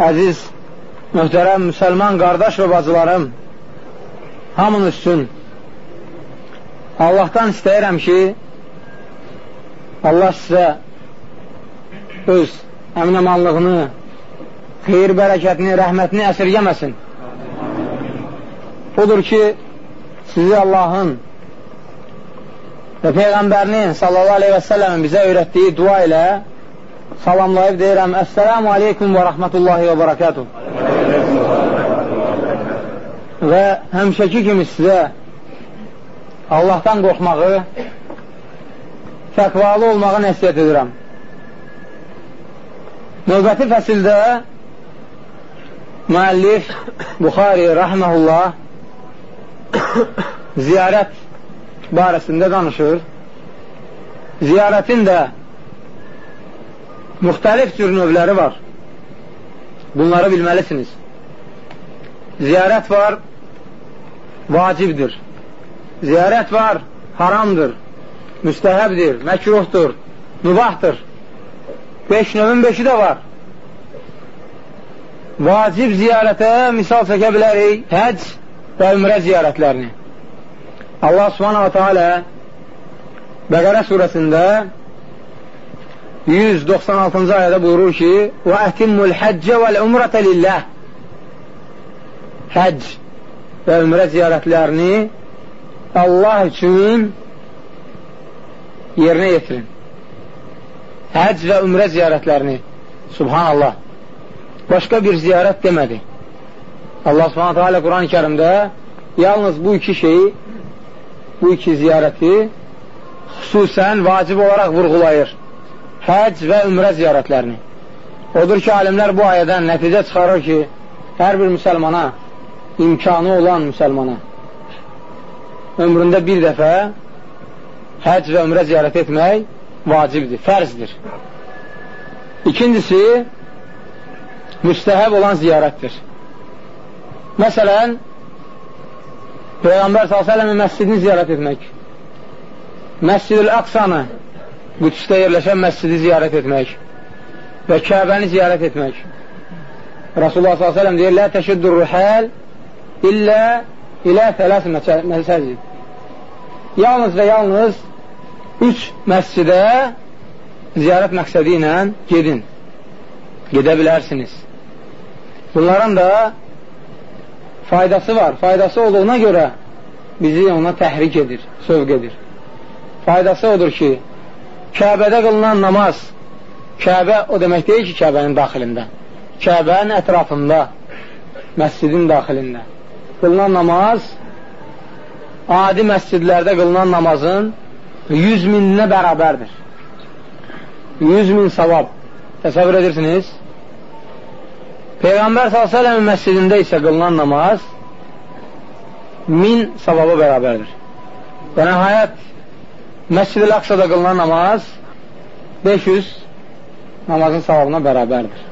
əziz, möhtərəm, müsəlman qardaş və bacılarım, hamın üstün. Allahdan istəyirəm ki, Allah sizə öz əminəmanlığını, xeyir bərəkətini, rəhmətini əsirgəməsin. Budur ki, sizi Allahın və Peyğəmbərinin sallallahu aleyhi və səlləmin bizə öyrətdiyi dua ilə salamlayıb deyirəm, Əssəlamu aleykum və rəhmətullahi və barakatuh. Və həmişəki kimi sizə Allahdan qorxmağı, təqvalı olmağı nəsiyyət edirəm. Növbəti fəsildə müəllif Buxari rəhməhullah ziyarət barəsində danışır. Ziyarətin də müxtəlif cür növləri var. Bunları bilməlisiniz. Ziyarət var, vacibdir. Ziyarət var, haramdır, müstəhəbdir, məkruhdur, mübahdır. Beş növün beşi də var. Vacib ziyarətə misal çəkə bilərik həc və ümrə ziyarətlərini. Allah subhanahu teala Bəqərə surəsində 196-cı ayədə buyurur ki Və ətimmul həccə vəl-umrətə lilləh Həcc və ümrə ziyarətlərini Allah üçün yerinə yetirin. Həcc və ümrə ziyarətlərini Subhanallah başqa bir ziyarət demədi. Allah subhanətə alə Quran-ı kərimdə yalnız bu iki şeyi bu iki ziyarəti xüsusən vacib olaraq vurğulayır. Həc və ümrə ziyarətlərini. Odur ki, alimlər bu ayədən nəticə çıxarır ki, hər bir müsəlmana, imkanı olan müsəlmana ömründə bir dəfə həc və ümrə ziyarət etmək vacibdir, fərzdir. İkincisi, müstəhəb olan ziyarətdir. Məsələn, Peyğəmbər s.ə.v-in məscidini ziyarət etmək, Məscid-ül Aqsanı, Qüdsdə yerləşən məscidi ziyarət etmək və Kəbəni ziyarət etmək. Rasulullah s.ə.v deyir, Lə təşiddur ruhəl illə ilə tələs məsəcid. Yalnız və yalnız üç məscidə ziyarət məqsədi ilə gedin. Gedə bilərsiniz. Bunların da faydası var. Faydası olduğuna görə bizi ona təhrik edir, sövq edir. Faydası odur ki, Kəbədə qılınan namaz, Kəbə o demək deyil ki, Kəbənin daxilində. Kəbənin ətrafında, məscidin daxilində. Qılınan namaz, adi məscidlərdə qılınan namazın 100 mininə bərabərdir. 100 min savab. Təsəvvür edirsiniz? Peyğəmbər s.ə.v məscidində isə qılınan namaz min savaba bərabərdir. Və nəhayət Məscid-i Aqsada qılınan namaz 500 namazın savabına bərabərdir.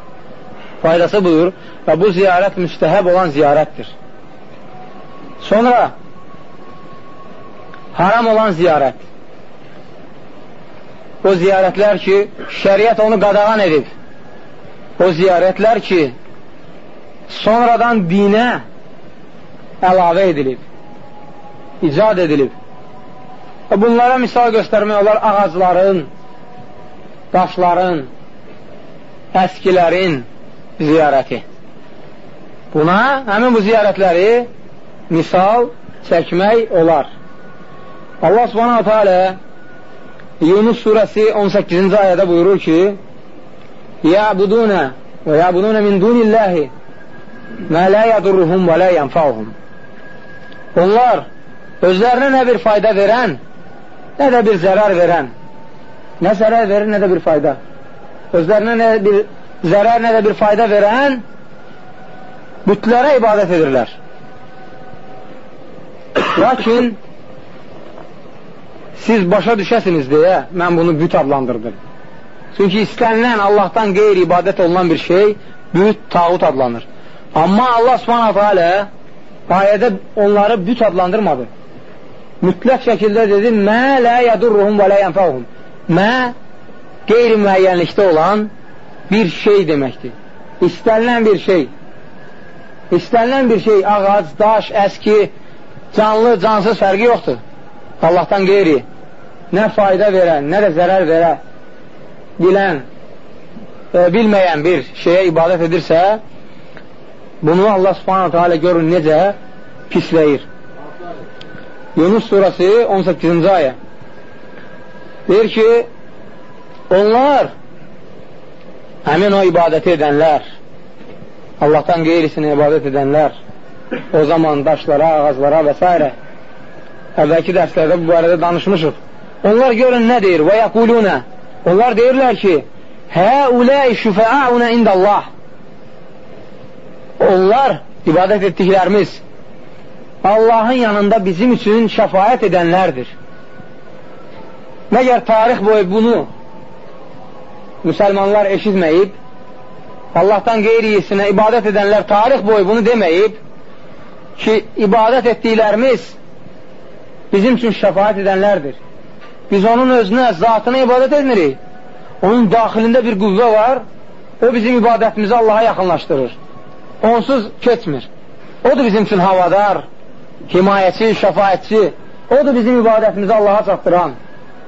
Faydası budur və bu ziyarət müstəhəb olan ziyarətdir. Sonra haram olan ziyarət. O ziyarətlər ki, şəriət onu qadağan edib. O ziyarətlər ki, sonradan dinə əlavə edilib, icad edilib. Və bunlara misal göstərmək olar ağacların, daşların, əskilərin ziyarəti. Buna, həmin bu ziyarətləri misal çəkmək olar. Allah subhanahu teala Yunus surəsi 18-ci ayədə buyurur ki Yəbudunə və yəbudunə min dunillahi mə lə yədurruhum və lə yənfauhum. Onlar özlərinə nə bir fayda verən, nə də bir zərər verən, nə zərər verir, nə də bir fayda. Özlərinə nə bir zərər, nə də bir fayda verən bütlərə ibadət edirlər. Lakin siz başa düşəsiniz deyə mən bunu büt adlandırdım. Çünki istənilən Allahdan qeyri ibadət olunan bir şey büt, tağut adlanır. Amma Allah subhanahu alə ayədə onları büt adlandırmadı. Mütləq şəkildə dedi, mə lə yədurruhum və lə yənfəuhum. Mə qeyri-müəyyənlikdə olan bir şey deməkdir. istənilən bir şey, istənilən bir şey, ağac, daş, əski, canlı, cansız fərqi yoxdur. Allahdan qeyri nə fayda verən, nə də zərər verə bilən, e, bilməyən bir şeyə ibadət edirsə, bunu Allah subhanətə alə görün necə pisləyir. Yunus surası 18-ci ayə deyir ki, onlar həmin o ibadəti edənlər, Allahdan qeyrisinə ibadət edənlər, o zaman daşlara, ağaclara və s. əvvəlki dərslərdə bu barədə danışmışıq. Onlar görün nə deyir? Və yəqulunə Onlar deyirlər ki, Həuləy şüfəəunə indəllah Onlar, ibadət etdiklərimiz, Allahın yanında bizim üçün şəfayət edənlərdir. Məgər tarix boyu bunu müsəlmanlar eşitməyib, Allahdan qeyriyisinə ibadət edənlər tarix boyu bunu deməyib ki, ibadət etdiklərimiz bizim üçün şəfayət edənlərdir. Biz onun özünə, zatına ibadət etmirik. Onun daxilində bir qüvvə var, o bizim ibadətimizi Allaha yaxınlaşdırır. Onsuz keçmir. Odur bizim üçün havadar, himayəçi, şəfayətçi. Odur bizim ibadətimizi Allaha çatdıran,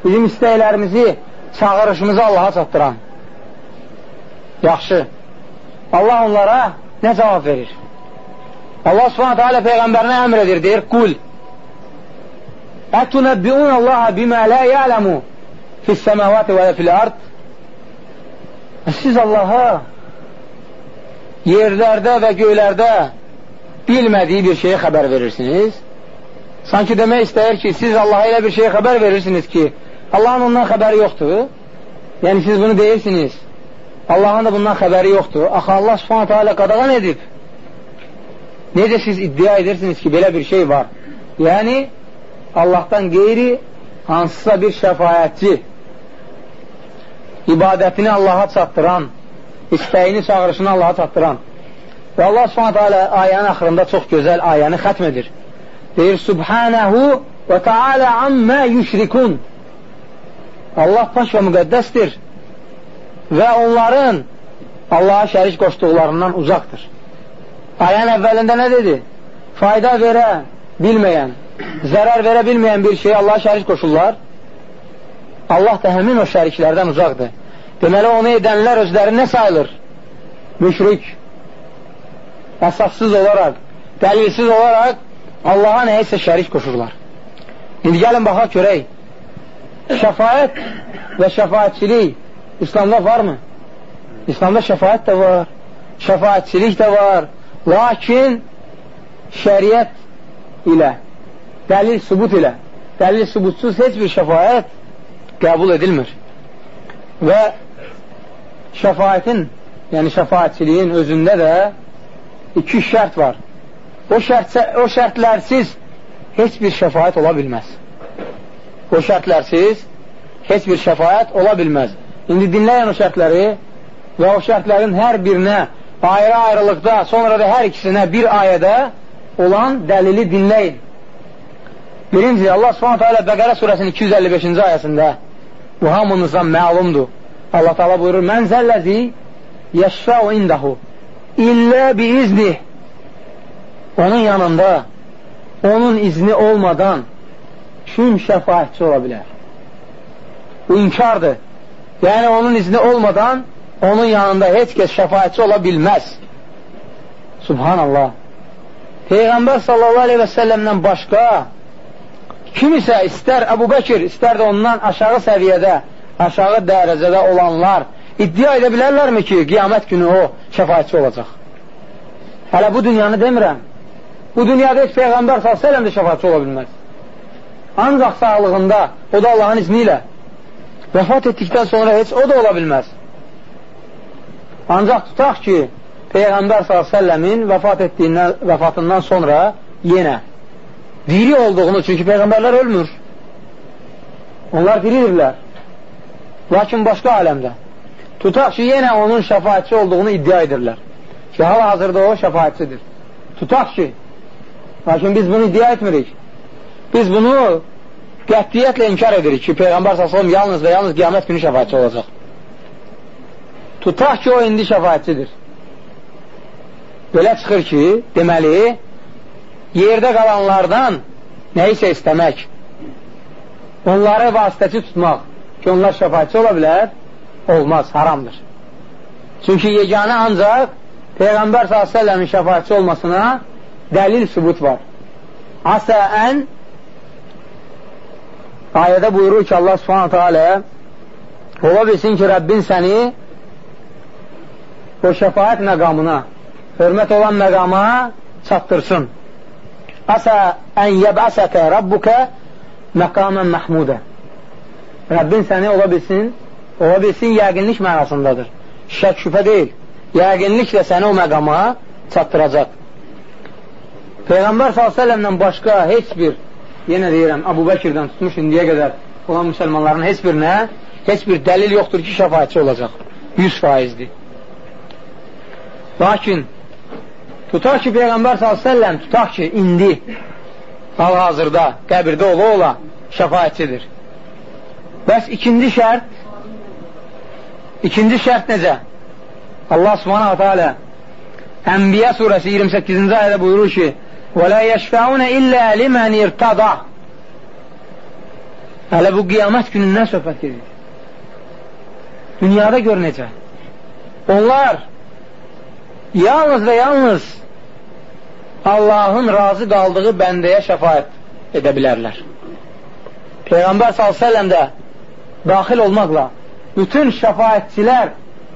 bizim istəklərimizi, çağırışımızı Allaha çatdıran. Yaxşı. Allah onlara nə cavab verir? Allah subhanətə alə Peyğəmbərinə əmr edir, deyir, qul, Ətunəbbiun Allah bimə lə yələmu fissəməvati və fil-ard Siz Allaha yerlərdə və göylərdə bilmədiyi bir şeyə xəbər verirsiniz. Sanki demək istəyir ki, siz Allaha elə bir şeyə xəbər verirsiniz ki, Allahın ondan xəbəri yoxdur. Yəni siz bunu deyirsiniz. Allahın da bundan xəbəri yoxdur. Axı Allah subhanətə alə qadağan edib. Necə siz iddia edirsiniz ki, belə bir şey var? Yəni, Allahdan qeyri hansısa bir şəfayətçi ibadətini Allaha çatdıran, istəyini, çağırışını Allaha çatdıran və Allah subhanət hələ ayənin axırında çox gözəl ayəni xətm edir. Deyir, Subhanəhu və Teala ammə yüşrikun Allah paş və müqəddəsdir və onların Allaha şərik qoşduqlarından uzaqdır. Ayənin əvvəlində nə dedi? Fayda verə bilməyən, zərər verə bilməyən bir şeyə Allah şərik qoşurlar. Allah da həmin o şəriklərdən uzaqdır. Deməli, onu edənlər özləri nə sayılır? Müşrik. Əsassız olaraq, dəlilsiz olaraq Allaha nəyəsə şərik qoşurlar. İndi gəlin baxaq görək. Şəfayət və şəfayətçilik İslamda varmı? İslamda şəfayət də var, şəfayətçilik də var. Lakin şəriət ilə dəlil sübut ilə, dəlil sübutsuz heç bir şəfayət qəbul edilmir. Və şəfayətin, yəni şəfayətçiliyin özündə də iki şərt var. O, şərt, o şərtlərsiz heç bir şəfayət ola bilməz. O şərtlərsiz heç bir şəfayət ola bilməz. İndi dinləyin o şərtləri və o şərtlərin hər birinə ayrı-ayrılıqda, sonra da hər ikisinə bir ayədə olan dəlili dinləyin. Birinci, Allah subhanətə alə Bəqərə surəsinin 255-ci ayəsində bu hamınızdan məlumdur. Allah taala buyurur, Mən zəlləzi yəşfəu indahu illə bi izni onun yanında onun izni olmadan kim şəfayətçi ola bilər? Bu inkardır. Yəni, onun izni olmadan onun yanında heç kəs şəfayətçi ola bilməz. Subhanallah. Peyğəmbər sallallahu aleyhi və səlləmdən başqa kim isə istər Əbu Bəkir, istər də ondan aşağı səviyyədə, aşağı dərəcədə olanlar iddia edə bilərlərmi ki, qiyamət günü o şəfayətçi olacaq? Hələ bu dünyanı demirəm. Bu dünyada heç Peyğəmbər s.ə.v də şəfayətçi ola bilməz. Ancaq sağlığında, o da Allahın izni ilə vəfat etdikdən sonra heç o da ola bilməz. Ancaq tutaq ki, Peyğəmbər s.ə.v-in vəfat etdiyindən, vəfatından sonra yenə diri olduğunu, çünki Peyğəmbərlər ölmür. Onlar diridirlər. Lakin başqa aləmdə. Tutaq ki, yenə onun şəfayətçi olduğunu iddia edirlər. Ki, hal-hazırda o şəfayətçidir. Tutaq ki, lakin biz bunu iddia etmirik. Biz bunu qətiyyətlə inkar edirik ki, Peyğəmbər s.ə.v yalnız və yalnız qiyamət günü şəfayətçi olacaq. Tutaq ki, o indi şəfayətçidir. belə çıxır ki, deməli, yerdə qalanlardan nəyisə istəmək, onları vasitəçi tutmaq ki, onlar şəfayətçi ola bilər, olmaz, haramdır. Çünki yeganə ancaq Peyğəmbər s.ə.v-in şəfayətçi olmasına dəlil sübut var. Asə ən ayədə buyurur ki, Allah subhanətə alə ola bilsin ki, Rəbbin səni o şəfayət məqamına, hörmət olan məqama çatdırsın. Əsə ən yəbəsəkə Rabbukə məqamən məhmudə. Rəbbin səni ola bilsin, ola bilsin yəqinlik mənasındadır. Şək şübhə deyil. Yəqinliklə səni o məqama çatdıracaq. Peyğəmbər s.ə.v-lə başqa heç bir, yenə deyirəm, Abu Bəkirdən tutmuş indiyə qədər olan müsəlmanların heç birinə heç bir dəlil yoxdur ki, şəfayətçi olacaq. 100 faizdir. Lakin tutaq ki, Peyğəmbər s.ə.v tutaq ki, indi hal-hazırda qəbirdə ola ola şəfayətçidir. Bəs ikinci şərt ikinci şərt necə? Allah subhanahu teala Ənbiya surəsi 28-ci ayədə buyurur ki وَلَا يَشْفَعُونَ إِلَّا لِمَنْ اِرْتَضَى Hələ bu qiyamət günündən söhbət edir. Dünyada gör necə. Onlar yalnız və yalnız Allahın razı qaldığı bəndəyə şəfayət edə bilərlər. Peyğəmbər s.ə.v də daxil olmaqla, bütün şəfayətçilər,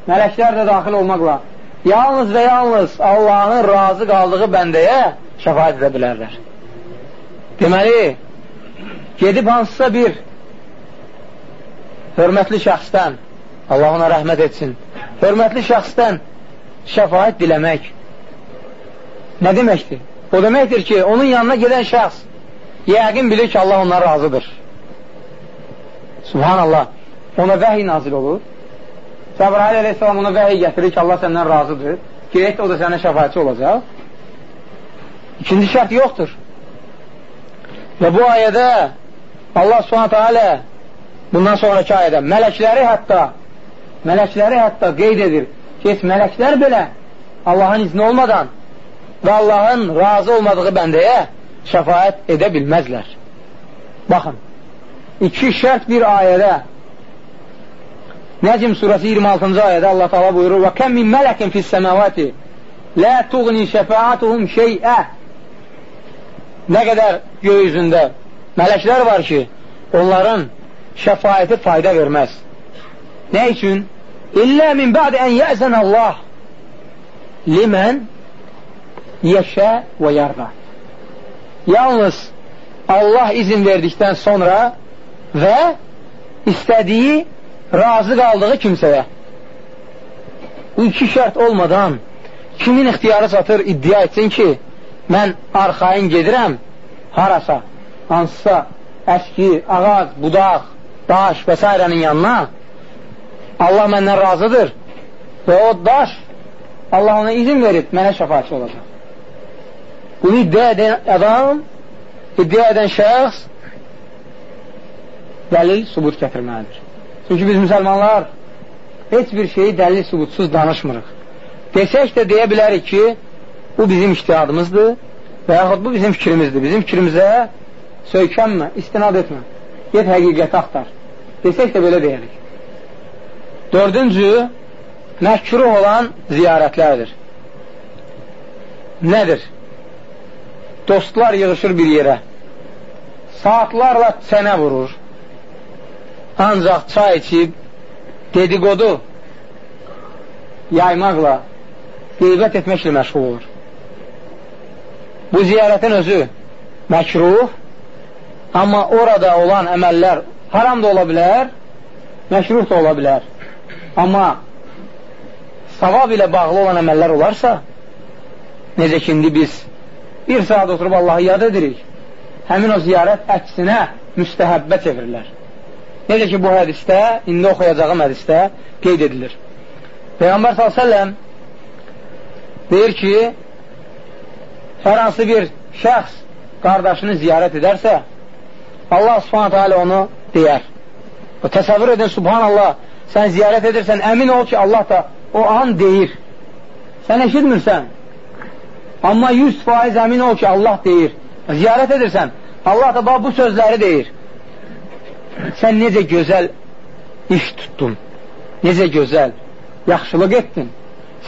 mələklər də daxil olmaqla, yalnız və yalnız Allahın razı qaldığı bəndəyə şəfayət edə bilərlər. Deməli, gedib hansısa bir hörmətli şəxsdən, Allah ona rəhmət etsin, hörmətli şəxsdən şəfayət diləmək nə deməkdir? O deməkdir ki, onun yanına gedən şəxs yəqin bilir ki, Allah ondan razıdır. Subhanallah, ona vəhiy nazil olur. Cəbrail əleyhissalam ona vəhiy gətirir ki, Allah səndən razıdır. Gerək o da sənə şəfayətçi olacaq. İkinci şərt yoxdur. Və bu ayədə Allah subhanətə alə bundan sonraki ayədə mələkləri hətta mələkləri hətta qeyd edir ki, mələklər belə Allahın izni olmadan və Allahın razı olmadığı bəndəyə şəfayət edə bilməzlər. Baxın, iki şərt bir ayədə Nəcm surəsi 26-cı ayədə Allah taala buyurur: "Və kəm min mələkin fis-səmavati la tuğni şəfaatuhum şey'a" Nə qədər göy üzündə mələklər var ki, onların şəfaəti fayda verməz. Nə üçün? İllə min ba'di ən yəzən Allah limən yeşə və yarda. Yalnız Allah izin verdikdən sonra və istədiyi, razı qaldığı kimsəyə. Bu iki şərt olmadan kimin ixtiyarı çatır iddia etsin ki, mən arxayın gedirəm harasa, hansısa əski, ağac, budaq, daş və s. yanına Allah məndən razıdır və o daş Allah ona izin verib mənə şəfaatçı olacaq. Bunu iddia edən adam, iddia edən şəxs dəlil subut gətirməlidir. Çünki biz müsəlmanlar heç bir şeyi dəlil subutsuz danışmırıq. Desək də deyə bilərik ki, bu bizim iştihadımızdır və yaxud bu bizim fikrimizdir. Bizim fikrimizə söykənmə, istinad etmə. Get həqiqəti axtar. Desək də belə deyirik. Dördüncü, məhkruh olan ziyarətlərdir. Nədir? dostlar yığışır bir yerə, saatlarla çənə vurur, ancaq çay içib, dedikodu yaymaqla, qeybət etməklə məşğul olur. Bu ziyarətin özü məkruh, amma orada olan əməllər haram da ola bilər, məkruh da ola bilər. Amma savab ilə bağlı olan əməllər olarsa, necə ki, indi biz bir saat oturub Allahı yad edirik, həmin o ziyarət əksinə müstəhəbbə çevirilər. Necə ki, bu hədistə, indi oxuyacağım hədistə qeyd edilir. Peyğəmbər s.ə.v deyir ki, hər hansı bir şəxs qardaşını ziyarət edərsə, Allah subhanətə alə onu deyər. O təsəvvür edin, subhanallah, sən ziyarət edirsən, əmin ol ki, Allah da o an deyir. Sən eşitmirsən, Amma 100% əmin ol ki, Allah deyir. Ziyarət edirsən, Allah da bu sözləri deyir. Sən necə gözəl iş tutdun, necə gözəl, yaxşılıq etdin.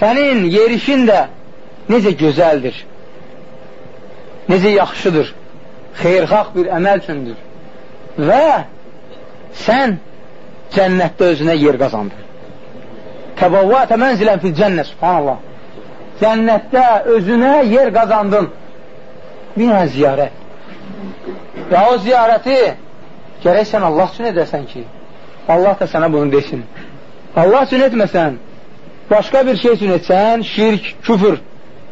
Sənin yerişin də necə gözəldir, necə yaxşıdır, xeyrxalq bir əməl üçündür. Və sən cənnətdə özünə yer qazandın. Təbavvətə mənzilən fil cənnə, subhanallah. Cənnətdə özünə yer qazandın. Bir ziyarət. Və o ziyarəti gərək sən Allah üçün edəsən ki, Allah da sənə bunu desin. Allah üçün etməsən, başqa bir şey üçün etsən, şirk, küfür,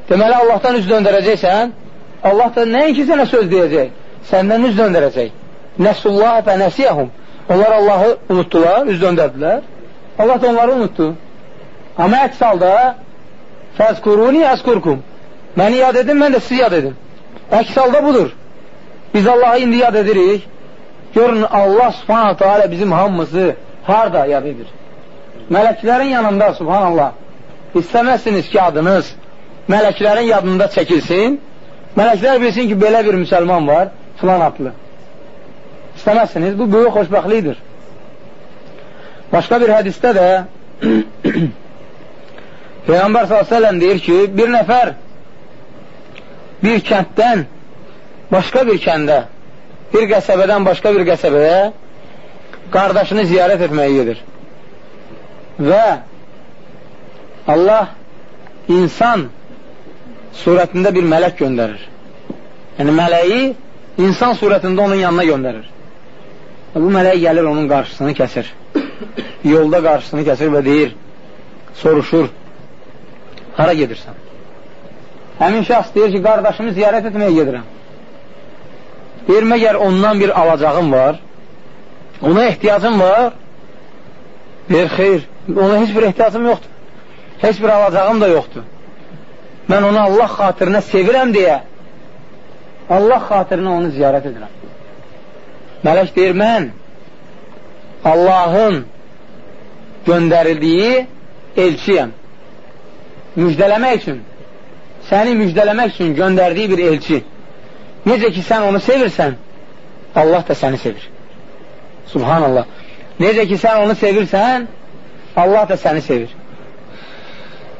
deməli Allahdan üz döndərəcəksən, Allah da nəinki sənə söz deyəcək, səndən üz döndərəcək. Nəsullah və nəsiyəhum. Onlar Allahı unutdular, üz döndərdilər. Allah da onları unutdu. Amma əks halda fəzkuruni əskurkum. Məni yad edin, mən də sizi yad edin. Əks halda budur. Biz Allahı indi yad edirik. Görün, Allah subhanətə alə bizim hamımızı harada yad edir? Mələklərin yanında, subhanallah. İstəməzsiniz ki, adınız mələklərin yadında çəkilsin. Mələklər bilsin ki, belə bir müsəlman var, filan adlı. İstəməzsiniz, bu böyük xoşbəxtlikdir. Başqa bir hədistə də Peyğəmbər s.ə.v deyir ki, bir nəfər bir kənddən başqa bir kəndə, bir qəsəbədən başqa bir qəsəbəyə qardaşını ziyarət etməyə gedir. Və Allah insan surətində bir mələk göndərir. Yəni, mələyi insan surətində onun yanına göndərir. Və bu mələk gəlir, onun qarşısını kəsir. Yolda qarşısını kəsir və deyir, soruşur, hara gedirsən? Həmin şəxs deyir ki, qardaşımı ziyarət etməyə gedirəm. Deyir, məgər ondan bir alacağım var, ona ehtiyacım var. Deyir, xeyr, ona heç bir ehtiyacım yoxdur. Heç bir alacağım da yoxdur. Mən onu Allah xatirinə sevirəm deyə Allah xatirinə onu ziyarət edirəm. Mələk deyir, mən Allahın göndərildiyi elçiyəm. Müjdələmək üçün, səni müjdələmək üçün göndərdiyi bir elçi. Necə ki, sən onu sevirsən, Allah da səni sevir. Subhanallah. Necə ki, sən onu sevirsən, Allah da səni sevir.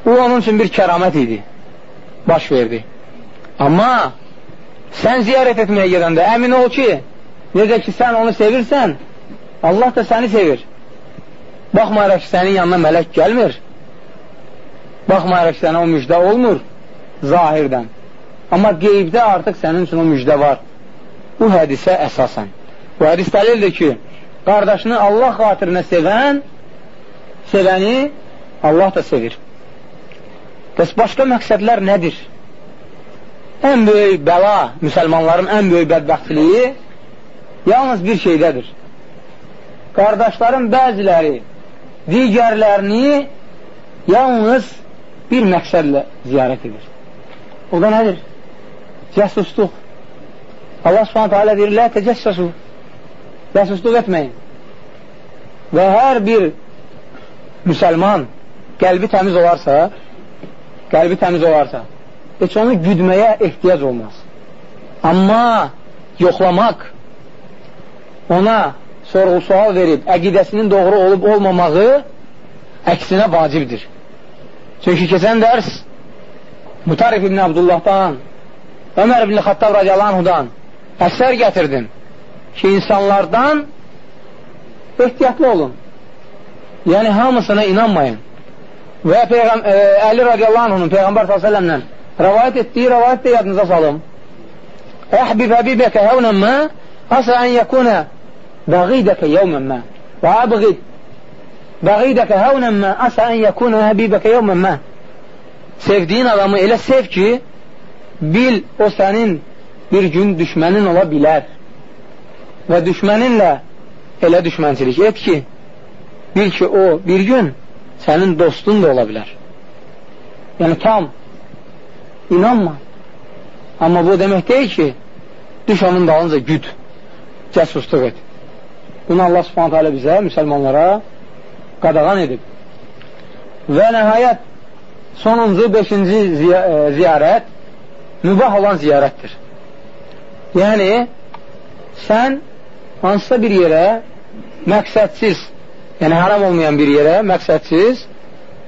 Bu, onun üçün bir kəramət idi. Baş verdi. Amma sən ziyarət etməyə gedəndə əmin ol ki, necə ki, sən onu sevirsən, Allah da səni sevir. Baxmayaraq ki, sənin yanına mələk gəlmir. Baxmayaraq ki, sənə o müjdə olmur zahirdən. Amma qeybdə artıq sənin üçün o müjdə var. Bu hədisə əsasən. Bu hədis dəlildir ki, qardaşını Allah xatirinə sevən, sevəni Allah da sevir. Bəs başqa məqsədlər nədir? Ən böyük bəla, müsəlmanların ən böyük bədbəxtliyi yalnız bir şeydədir. Qardaşların bəziləri digərlərini yalnız bir məqsədlə ziyarət edir. O da nədir? Cəsusluq. Allah subhanətə alə deyir, lə təcəssəsu. Cəsusluq etməyin. Və hər bir müsəlman qəlbi təmiz olarsa, qəlbi təmiz olarsa, heç onu güdməyə ehtiyac olmaz. Amma yoxlamaq, ona sorğu-sual verib, əqidəsinin doğru olub olmamağı əksinə vacibdir. Çünki keçən dərs Mutarif ibn Abdullahdan, Ömər ibn Xattab radiyalanhudan əsər gətirdim ki, insanlardan ehtiyatlı olun. Yəni, hamısına inanmayın. Və Peyğəm e, Əli radiyallahu anhunun Peyğəmbər s.ə.vələ rəvayət etdiyi rəvayət də yadınıza salım. Əhbib həbibəkə həvnən mə asa ən yəkuna bəğidəkə yevmən mə və əbğid bəğidəkə həvnən mə asa ən yəkuna həbibəkə yevmən mə Sevdiyin adamı elə sev ki, bil o sənin bir gün düşmənin ola bilər. Və düşməninlə elə düşmənçilik et ki, bil ki, o bir gün sənin dostun da ola bilər. Yəni tam inanma. Amma bu demək deyil ki, düş onun dalınca güd, cəsusluq et. Bunu Allah subhanətə alə bizə, müsəlmanlara qadağan edib. Və nəhayət sonuncu, beşinci e, ziyarət mübah olan ziyarətdir. Yəni, sən hansısa bir yerə məqsədsiz, yəni haram olmayan bir yerə məqsədsiz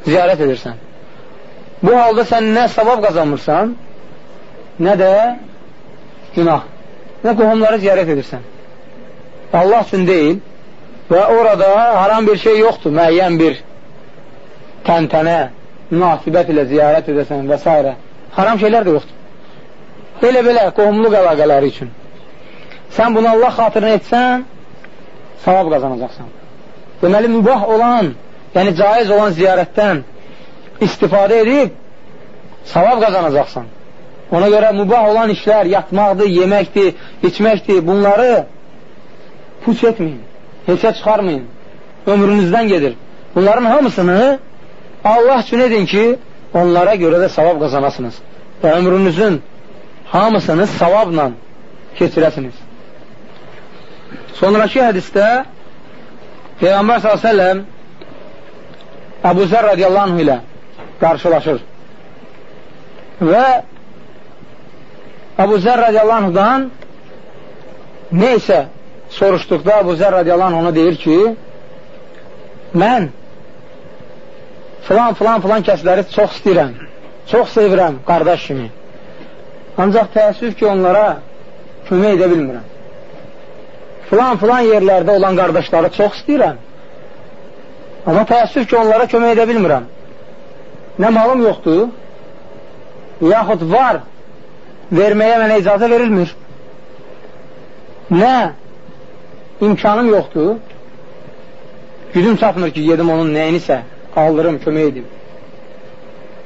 ziyarət edirsən. Bu halda sən nə savab qazanmırsan, nə də günah, nə qohumları ziyarət edirsən. Allah üçün deyil və orada haram bir şey yoxdur, müəyyən bir təntənə, münasibət ilə ziyarət edəsən və s. Haram şeylər də yoxdur. Belə-belə qohumluq əlaqələri üçün. Sən bunu Allah xatirinə etsən, savab qazanacaqsan. Deməli, mübah olan, yəni caiz olan ziyarətdən istifadə edib, savab qazanacaqsan. Ona görə mübah olan işlər, yatmaqdır, yeməkdir, içməkdir, bunları puç etməyin, heçə çıxarmayın, ömrünüzdən gedir. Bunların hamısını Allah üçün edin ki, onlara görə də savab qazanasınız və ömrünüzün hamısını savabla keçirəsiniz. Sonraki hədistə Peyğəmbər s.ə.v Əbu Zər radiyallahu anh ilə qarşılaşır və Əbu Zər radiyallahu anhdan neysə soruşduqda Əbu Zər radiyallahu anh ona deyir ki mən filan, filan, filan kəsləri çox istəyirəm, çox sevirəm qardaş kimi. Ancaq təəssüf ki, onlara kömək edə bilmirəm. Filan, filan yerlərdə olan qardaşları çox istəyirəm. Amma təəssüf ki, onlara kömək edə bilmirəm. Nə malım yoxdur, yaxud var, verməyə mənə icazə verilmir. Nə imkanım yoxdur, gücüm çatmır ki, yedim onun nəyinisə qaldırım, kömək edim.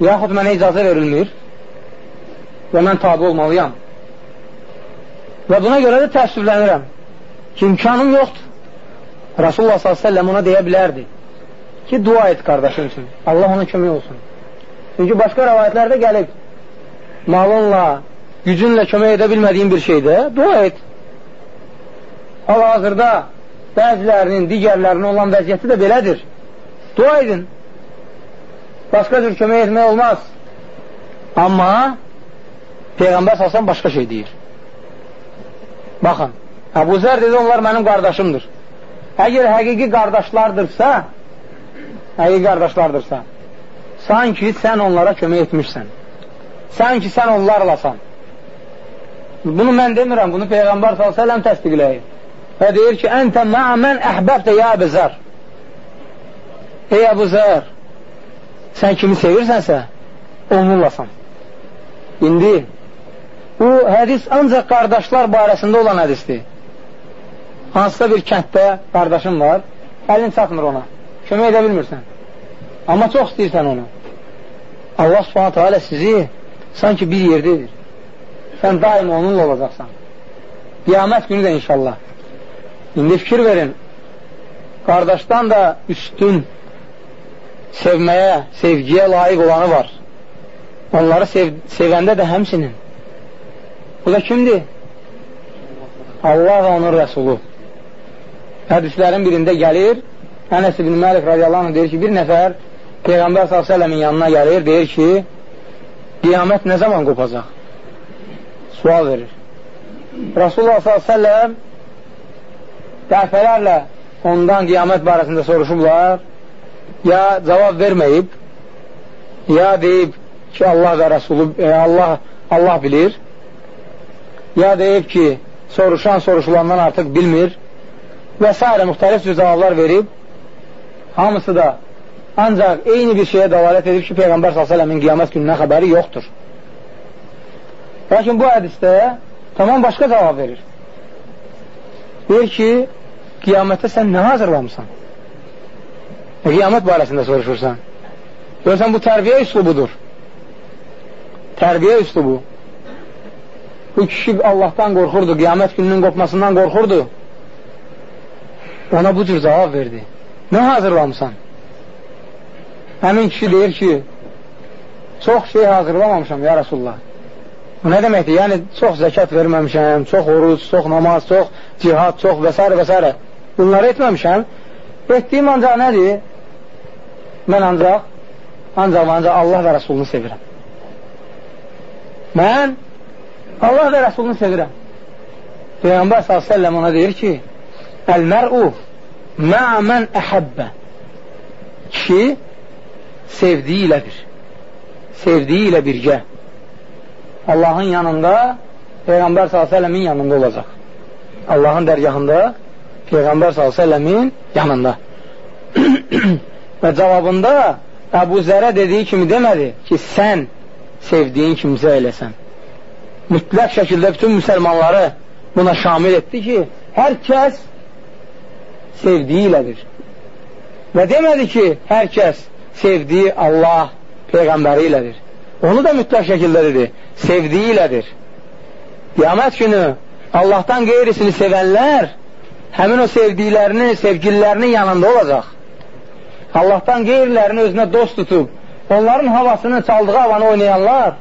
Yaxud mənə icazə verilmir və mən tabi olmalıyam. Və buna görə də təəssüflənirəm ki, imkanım yoxdur. Rasulullah s.ə.v ona deyə bilərdi ki, dua et qardaşın üçün. Allah ona kömək olsun. Çünki başqa rəvayətlərdə gəlib malınla, gücünlə kömək edə bilmədiyin bir şeydə dua et. Hal-hazırda bəzilərinin, digərlərinin olan vəziyyəti də belədir. Dua edin. Başqa cür kömək etmək olmaz. Amma Peyğəmbər salsan başqa şey deyir. Baxın, Əbu Zər dedi, onlar mənim qardaşımdır. Əgər həqiqi qardaşlardırsa, həqiqi qardaşlardırsa, sanki sən onlara kömək etmişsən. Sanki sən onlarlasan. Bunu mən demirəm, bunu Peyğəmbər s.ə.v təsdiqləyir. Və deyir ki, Əntə mə'mən əhbəbdə ya Əbu Zər. Ey Əbu Zər, sən kimi sevirsənsə, onunlasan. İndi bu hədis ancaq qardaşlar barəsində olan hədisdir. Hansısa bir kənddə qardaşın var, əlin çatmır ona, kömək edə bilmirsən. Amma çox istəyirsən onu. Allah subhanətə alə sizi sanki bir yerdə edir. Sən daim onunla olacaqsan. Qiyamət günü də inşallah. İndi fikir verin, qardaşdan da üstün sevməyə, sevgiyə layiq olanı var. Onları sev sevəndə də həmsinin. Bu da kimdir? Allah və onun rəsulu. Hədislərin birində gəlir, Ənəs ibn Məlik radiyallahu anh deyir ki, bir nəfər Peyğəmbər s.ə.v-in yanına gəlir, deyir ki, qiyamət nə zaman qopacaq? Sual verir. Rasulullah s.ə.v dəfələrlə ondan qiyamət barəsində soruşublar ya cavab verməyib, ya deyib ki, Allah və Rəsulü, e, Allah, Allah bilir, ya deyib ki, soruşan soruşulandan artıq bilmir və s. müxtəlif cür cavablar verib, hamısı da ancaq eyni bir şeyə dalalət edib ki, Peyğəmbər s.ə.v-in qiyamət gününə xəbəri yoxdur. Lakin bu hədisdə tamam başqa cavab verir. Deyir ki, qiyamətdə sən nə hazırlamısan? qiyamət barəsində soruşursan. Görsən, bu tərbiyə üslubudur. Tərbiyə üslubu. Bu kişi Allahdan qorxurdu, qiyamət gününün qopmasından qorxurdu. Ona bu cür cavab verdi. Nə hazırlamısan? Həmin kişi deyir ki, çox şey hazırlamamışam, ya Rasulullah. Bu nə deməkdir? Yəni, çox zəkat verməmişəm, çox oruc, çox namaz, çox cihad, çox və s. və s. Bunları etməmişəm. Etdiyim ancaq nədir? mən ancaq ancaq ancaq Allah və Rasulunu sevirəm. Mən Allah və Rəsulunu sevirəm. Peyğəmbər s.ə.v ona deyir ki, Əl-mər'u mə'mən əhəbbə Kişi sevdiyi ilədir. Sevdiyi ilə birgə. Allahın yanında Peyğəmbər s.ə.v-in yanında olacaq. Allahın dərgahında Peyğəmbər s.ə.v-in yanında. Və cavabında Əbu Zərə dediyi kimi demədi ki, sən sevdiyin kimsə eləsən. Mütləq şəkildə bütün müsəlmanları buna şamil etdi ki, hər kəs sevdiyi ilədir. Və demədi ki, hər kəs sevdiyi Allah Peyğəmbəri ilədir. Onu da mütləq şəkildə dedi, sevdiyi ilədir. Qiyamət günü Allahdan qeyrisini sevənlər həmin o sevdiklərinin, sevgililərinin yanında olacaq. Allahdan qeyrilərini özünə dost tutub, onların havasını, çaldığı havanı oynayanlar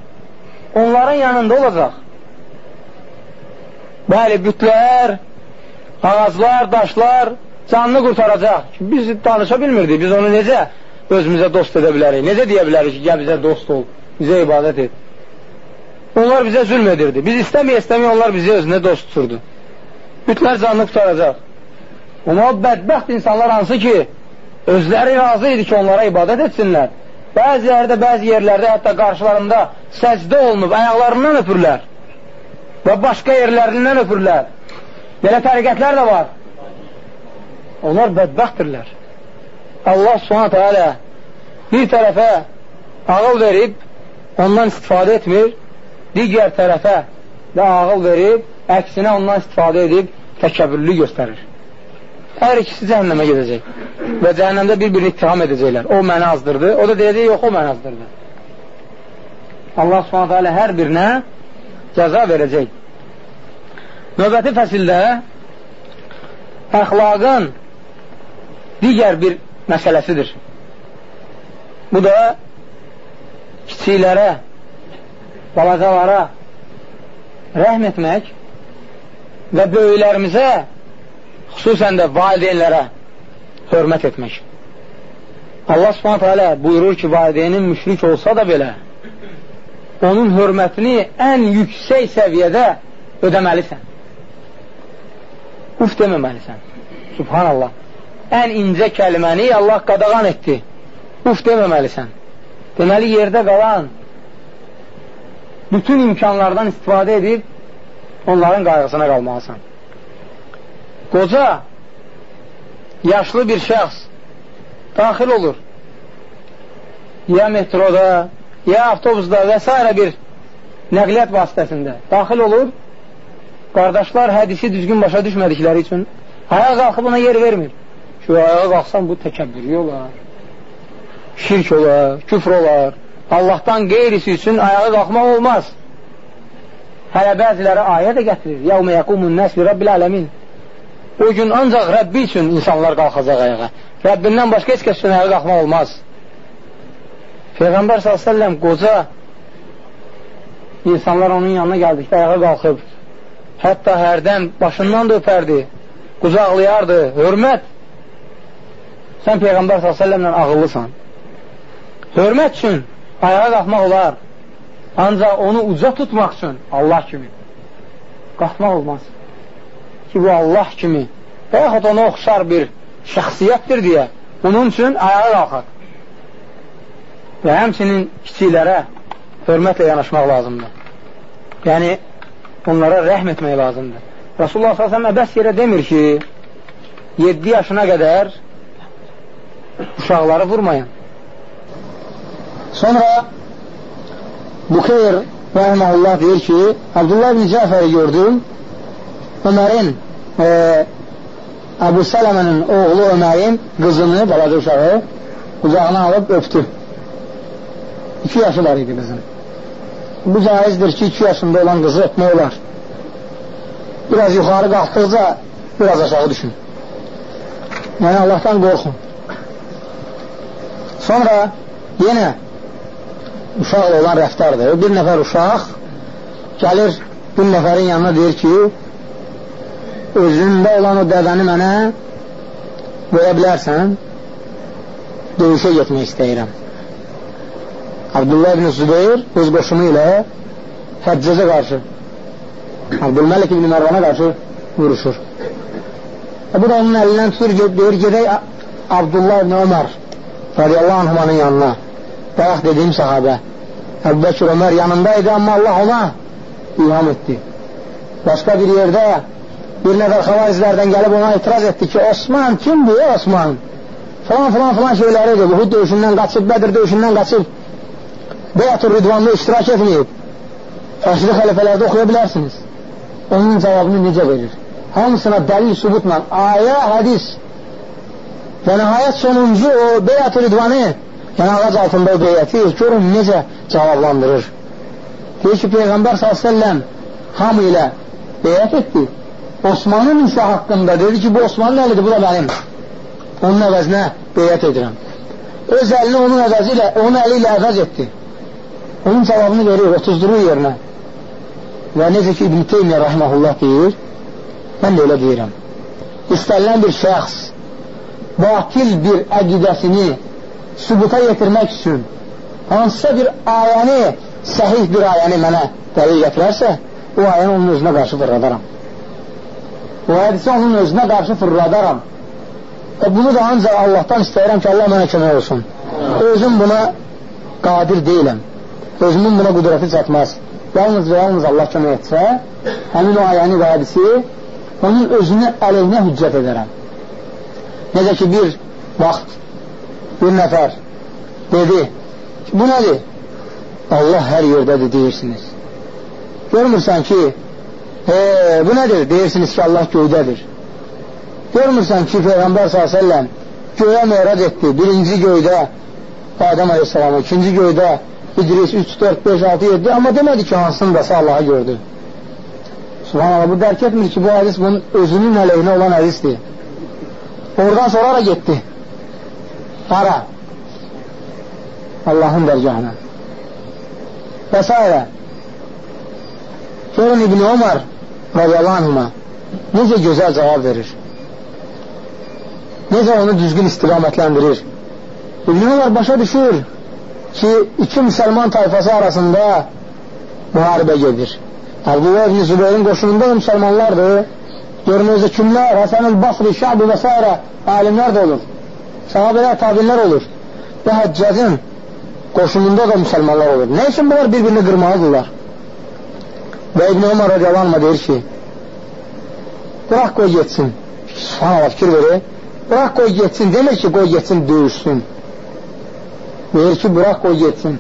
onların yanında olacaq. Bəli, bütlər, ağaclar, daşlar canını qurtaracaq. Biz danışa bilmirdik, biz onu necə özümüzə dost edə bilərik? Necə deyə bilərik ki, gəl bizə dost ol, bizə ibadət et? Onlar bizə zülm edirdi. Biz istəməyə istəməyə onlar bizi özünə dost tuturdu. Bütlər canını qurtaracaq. Amma o bədbəxt insanlar hansı ki, özləri razı idi ki, onlara ibadət etsinlər. Bəziləri də bəzi yerlərdə hətta qarşılarında səcdə olunub, ayaqlarından öpürlər və başqa yerlərindən öpürlər. Belə təriqətlər də var. Onlar bədbəxtdirlər. Allah subhanətə alə bir tərəfə ağıl verib, ondan istifadə etmir, digər tərəfə də ağıl verib, əksinə ondan istifadə edib təkəbürlü göstərir. Hər ikisi cəhənnəmə gedəcək və cəhənnəmdə bir-birini ittiham edəcəklər. O məni azdırdı, o da deyəcək, yox, o məni azdırdı. Allah subhanətə alə hər birinə cəza verəcək. Növbəti fəsildə əxlaqın digər bir məsələsidir. Bu da kiçiklərə, balacalara rəhm etmək və böyüklərimizə xüsusən də valideynlərə hörmət etmək. Allah subhanətə alə buyurur ki, valideynin müşrik olsa da belə onun hörmətini ən yüksək səviyyədə ödəməlisən. Uf deməməlisən. Subhanallah. Ən incə kəlməni Allah qadağan etdi. Uf deməməlisən. Deməli, yerdə qalan bütün imkanlardan istifadə edib onların qayğısına qalmalısan qoca, yaşlı bir şəxs daxil olur. Ya metroda, ya avtobusda və s. bir nəqliyyat vasitəsində daxil olur. Qardaşlar hədisi düzgün başa düşmədikləri üçün ayağa qalxıb ona yer vermir. Ki, ayağa qalxsan bu təkəbbürlü olar, şirk olar, küfr olar. Allahdan qeyrisi üçün ayağa qalxmaq olmaz. Hələ bəziləri ayə də gətirir. Yəvmə yəqumun nəsli Rabbil aləmin. O gün ancaq Rəbbi üçün insanlar qalxacaq ayağa. Rəbbindən başqa heç kəs üçün ayağa qalxmaq olmaz. Peyğəmbər s.ə.v qoca insanlar onun yanına gəldikdə ayağa qalxıb hətta hərdən başından da öpərdi, qucaqlayardı, hörmət. Sən Peyğəmbər s.ə.v-lə ağıllısan. Hörmət üçün ayağa qalxmaq olar. Ancaq onu uca tutmaq üçün Allah kimi qalxmaq olmaz ki, bu Allah kimi və yaxud ona oxşar bir şəxsiyyətdir deyə bunun üçün ayağa qalxaq. Və həmçinin kiçiklərə hörmətlə yanaşmaq lazımdır. Yəni, onlara rəhm etmək lazımdır. Rasulullah s.ə.v əbəs yerə demir ki, 7 yaşına qədər uşaqları vurmayın. Sonra Bukeyr Rəhməlullah deyir ki, Abdullah ibn Cəfəri gördüm, Ömərin e, Əbu Sələmənin oğlu Ömərin qızını, balaca uşağı qucağına alıb öptü. 2 yaşı var idi qızın. Bu caizdir ki, 2 yaşında olan qızı öpmək olar. Biraz yuxarı qalxdıqca biraz aşağı düşün. Yəni Allahdan qorxun. Sonra yenə uşaqla olan rəftardır. Bir nəfər uşaq gəlir bir nəfərin yanına deyir ki, özündə olan o dəvəni mənə qoya bilərsən, döyüşə getmək istəyirəm. Abdullah ibn Zübeyir öz qoşunu ilə həccəcə qarşı Abdülməlik ibn Mərvana qarşı vuruşur. E, bu da onun əlindən tutur, deyir, gedək Abdullah ibn Ömər radiyallahu anhumanın yanına. Bayaq dediyim sahabə. Əbu Bəkir Ömər yanındaydı, amma Allah ona ilham etdi. Başqa bir yerdə bir nəfər xavarizlərdən gəlib ona etiraz etdi ki, Osman kimdir, Osman? Falan falan falan şeyləri idi. Uhud döyüşündən qaçıb, Bədir döyüşündən qaçıb. Beyatur Ridvanlı iştirak etməyib. Rəşidi xəlifələrdə oxuya bilərsiniz. Onun cavabını necə verir? Hamısına dəlil sübutla, ayə, hədis və nəhayət sonuncu o Beyatur Ridvanı yəni ağac altında o beyəti görün necə cavablandırır. Deyir ki, Peyğəmbər s.ə.v hamı ilə beyət etdi. Osmanın isə haqqında dedi ki, bu Osmanın əlidir, bu da mənim. Onun əvəzinə beyət edirəm. Öz əlini onun əvəzi ilə, onun əli ilə əvəz etdi. Onun cavabını verir, 30-dur yerinə. Və necə ki, İbn-i Teymiyyə rəhməhullah deyir, mən də elə deyirəm. İstənilən bir şəxs batil bir əqidəsini sübuta yetirmək üçün hansısa bir ayəni, səhih bir ayəni mənə dəlil gətirərsə, o ayəni onun özünə qarşı fırladaram. O hədisi onun özünə qarşı fırladaram. Və e, bunu da ancaq Allahdan istəyirəm ki, Allah mənə kömək olsun. Özüm buna qadir deyiləm. Özümün buna qüdrəti çatmaz. Yalnız və yalnız Allah kömək etsə, həmin o ayəni və hədisi onun özünü əleyhinə hüccət edərəm. Necə ki, bir vaxt bir nəfər dedi, bu nədir? Allah hər yerdədir deyirsiniz. Görmürsən ki, e, bu nədir? Deyirsiniz ki, Allah göydədir. Görmürsən ki, Peyğəmbər s.ə.v göyə meyrac etdi. Birinci göydə Adəm Aleyhisselamı, ikinci göydə İdris 3, 4, 5, 6, 7 amma demədi ki, hansındasa Allahı gördü. Subhanallah, bu dərk etmir ki, bu hədis bunun özünün əleyhinə olan hədisdir. Oradan sonra da getdi. Hara? Allahın dərgahına. Və s. Görün İbn-i Omar radiyallahu anhuma necə gözəl cavab verir. Necə onu düzgün istiqamətləndirir. İbn-i Omar başa düşür ki, iki müsəlman tayfası arasında müharibə gedir. Abdullah ibn Zübeyrin qoşununda da müsəlmanlardır. Görün özü kimlər? Həsən-ül Basri, Şəbi və s. alimlər də olur. Sahabələr, tabinlər olur. Və həccəcin qoşununda da müsəlmanlar olur. Nə üçün bunlar bir-birini qırmalıdırlar? Və İbn Ömər radiyalanma deyir ki, bırak qoy getsin. Subhanallah fikir verir. Bırak qoy getsin. Demir ki, qoy getsin, döyüşsün. Deyir ki, bırak qoy getsin.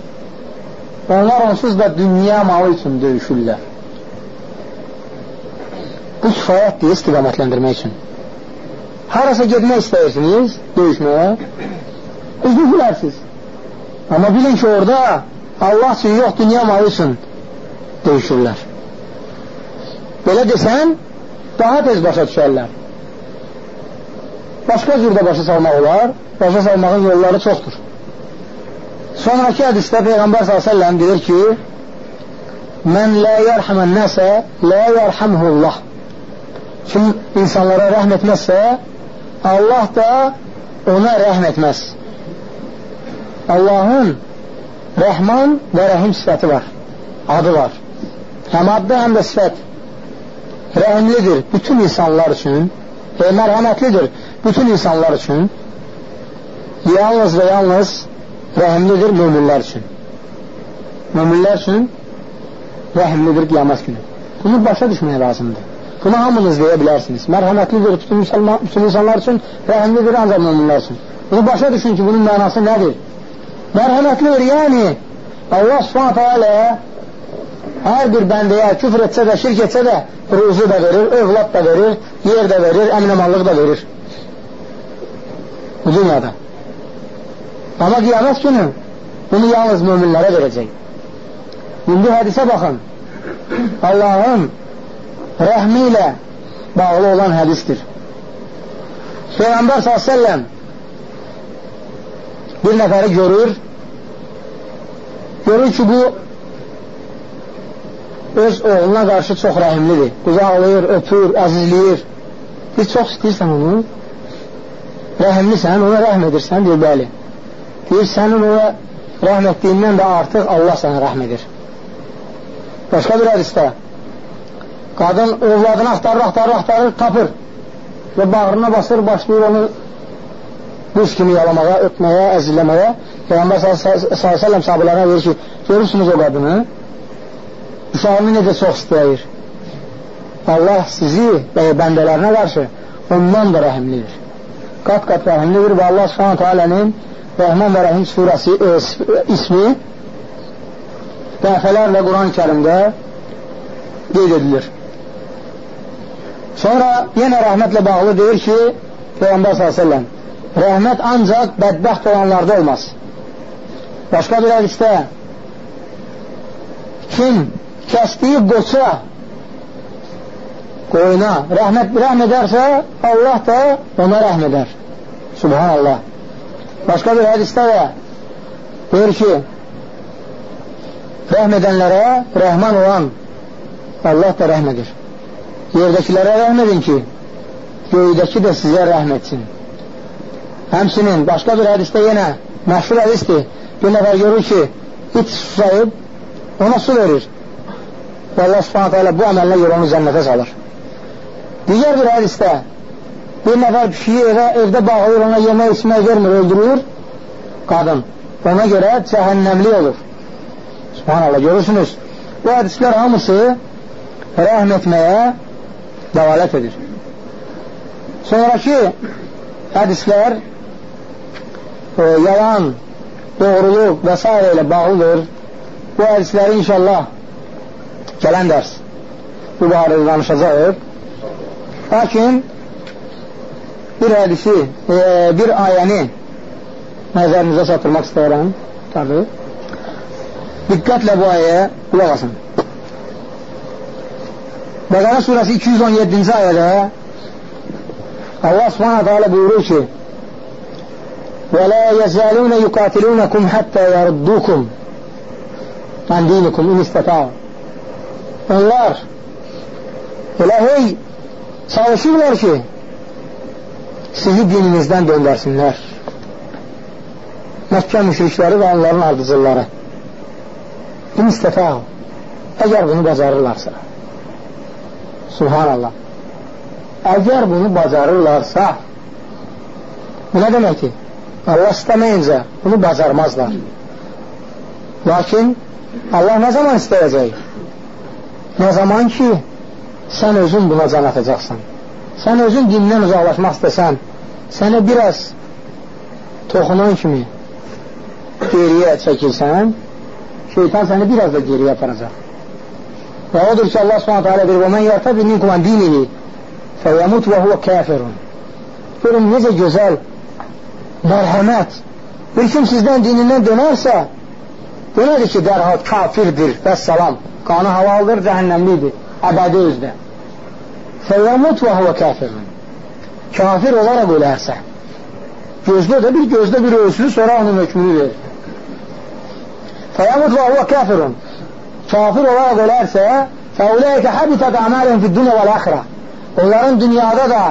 Onlar onsuz da dünya malı üçün döyüşürlər. Bu kifayətdir istiqamətləndirmək üçün. Harasa getmək istəyirsiniz, döyüşməyə, üzü bilərsiniz. Amma bilin ki, orada Allah üçün yox, dünya malı üçün döyüşürlər. Belə desən, daha tez başa düşərlər. Başqa cürdə başa salmaq olar, başa salmağın yolları çoxdur. Sonraki hədisdə Peyğəmbər s.ə.v deyir ki, Mən lə yərhəmən nəsə, lə yərhəmhullah. Kim insanlara rəhm etməzsə, Allah da ona rəhm etməz. Allahın Rəhman və Rəhim sifəti var, adı var. Həm addı, həm də sifət. Rəhimlidir bütün insanlar üçün, e, mərhəmətlidir bütün insanlar üçün. Yalnız və yalnız rəhimlidir möminlər üçün. Möminlər üçün rəhimlidir qiyamət günü. Bunu başa düşməyə lazımdır. Bunu hamınız deyə bilərsiniz. Mərhəmətlidir bütün, müsəlman, bütün insanlar üçün, rəhimlidir ancaq möminlər üçün. Bunu başa düşün ki, bunun mənası nədir? Mərhəmətlidir, yəni Allah subhanətə alə hər bir bəndəyə küfr etsə də, şirk etsə də ruzu da verir, övlad da verir, yer də verir, əminəmallıq da verir. Bu dünyada. Amma qiyamət günü bunu yalnız müminlərə verəcək. İndi hədisə baxın. Allahın rəhmi ilə bağlı olan hədistir. Peyğəmbər s.ə.v bir nəfəri görür, görür ki, bu öz oğluna qarşı çox rəhimlidir. Quzaqlayır, öpür, əzizləyir. Biz çox istəyirsən onu, rəhimlisən, ona rəhm edirsən, deyir, bəli. Deyir, sənin ona rəhm etdiyindən də artıq Allah sənə rəhm edir. Başqa bir hədisdə Qadın ovladını axtarır, axtarır, axtarır, tapır və bağrına basır, başlayır onu buz kimi yalamağa, öpməyə, əzilləməyə. Peyğəmbər s.ə.v sahabələrine verir ki, görürsünüz o qadını, uşağını necə çox istəyir. Allah sizi və bəndələrinə qarşı ondan da rəhimlidir. Qat-qat rəhimlidir və Allah s.ə.v-nin Rəhman və Rəhim surəsi e, ismi dəfələrlə Quran-ı kərimdə qeyd edilir. Sonra yenə rəhmətlə bağlı deyir ki, Peyğəmbər s.ə.v rəhmət ancaq bədbəxt olanlarda olmaz. Başqa bir hədisdə kim kəsdiyi qoça qoyuna rəhmət rəhm edərsə, Allah da ona rəhm edər. Subhanallah. Başqa bir hədisdə də deyir ki, rəhm edənlərə rəhman olan Allah da rəhm edir. Yerdəkilərə rəhm edin ki, göydəki də sizə rəhm etsin. Həmsinin başqa bir hədisdə yenə məşhur hədisdir. Bir nəfər görür ki, it susayıb, ona su verir. Və Allah subhanətə alə bu əməllə görə onu cənnətə salır. Digər bir hədisdə bir nəfər pişiyi evə, evdə bağlayır, ona yemək içmək vermir, öldürür qadın. Ona görə cəhənnəmli olur. Subhanallah, görürsünüz. Bu hədislər hamısı rəhm etməyə dəvalət edir. Sonraki hədislər e, yalan, doğruluq və s. ilə bağlıdır. Bu hədisləri inşallah gələn dərs bu barədə danışacaq. Lakin bir hədisi, e, bir ayəni nəzərinizə çatdırmaq istəyirəm. Tabii. Diqqətlə bu ayəyə qulaq asın. Bəqərə surəsi 217-ci ayədə Allah subhanətə alə buyurur ki وَلَا يَزَالُونَ يُقَاتِلُونَكُمْ حَتَّى يَرُدُّكُمْ عَنْ دِينِكُمْ اِنْ اِسْتَطَعُ Onlar elə hey çalışırlar ki sizi dininizdən döndərsinlər. Məkkə müşrikləri və onların ardıcılları. İn istəfəu. Əgər bunu bacarırlarsa. Subhanallah. Əgər bunu bacarırlarsa, bu nə deməkdir? Allah istəməyincə bunu bacarmazlar. Lakin Allah nə zaman istəyəcək? Nə zaman ki, sən özün buna can atacaqsan. Sən özün dindən uzaqlaşmaq istəsən, sənə biraz toxunan kimi geriyə çəkilsən, şeytan səni biraz da geriyə aparacaq. Və odur ki, Allah subhanətə alə deyir, وَمَنْ يَرْتَبِ مِنْكُمْ عَنْ دِينِهِ فَيَمُتْ وَهُوَ كَافِرٌ Görün, necə gözəl mərhəmət. Bir kim sizdən dinindən dönərsə, demədi ki, dərhal kafirdir, vəssalam, qanı halaldır, cəhənnəmlidir, əbədi özdə. Fəyyəmut və huvə kafirun. Kafir olaraq ölərsə, gözdə də bir gözdə bir ölsün, sonra onun hökmünü verir. Fəyyəmut və huvə kafirun. Kafir olaraq ölərsə, fəuləykə həbitət əməlin fid dünya vəl-əxirə. Onların dünyada da,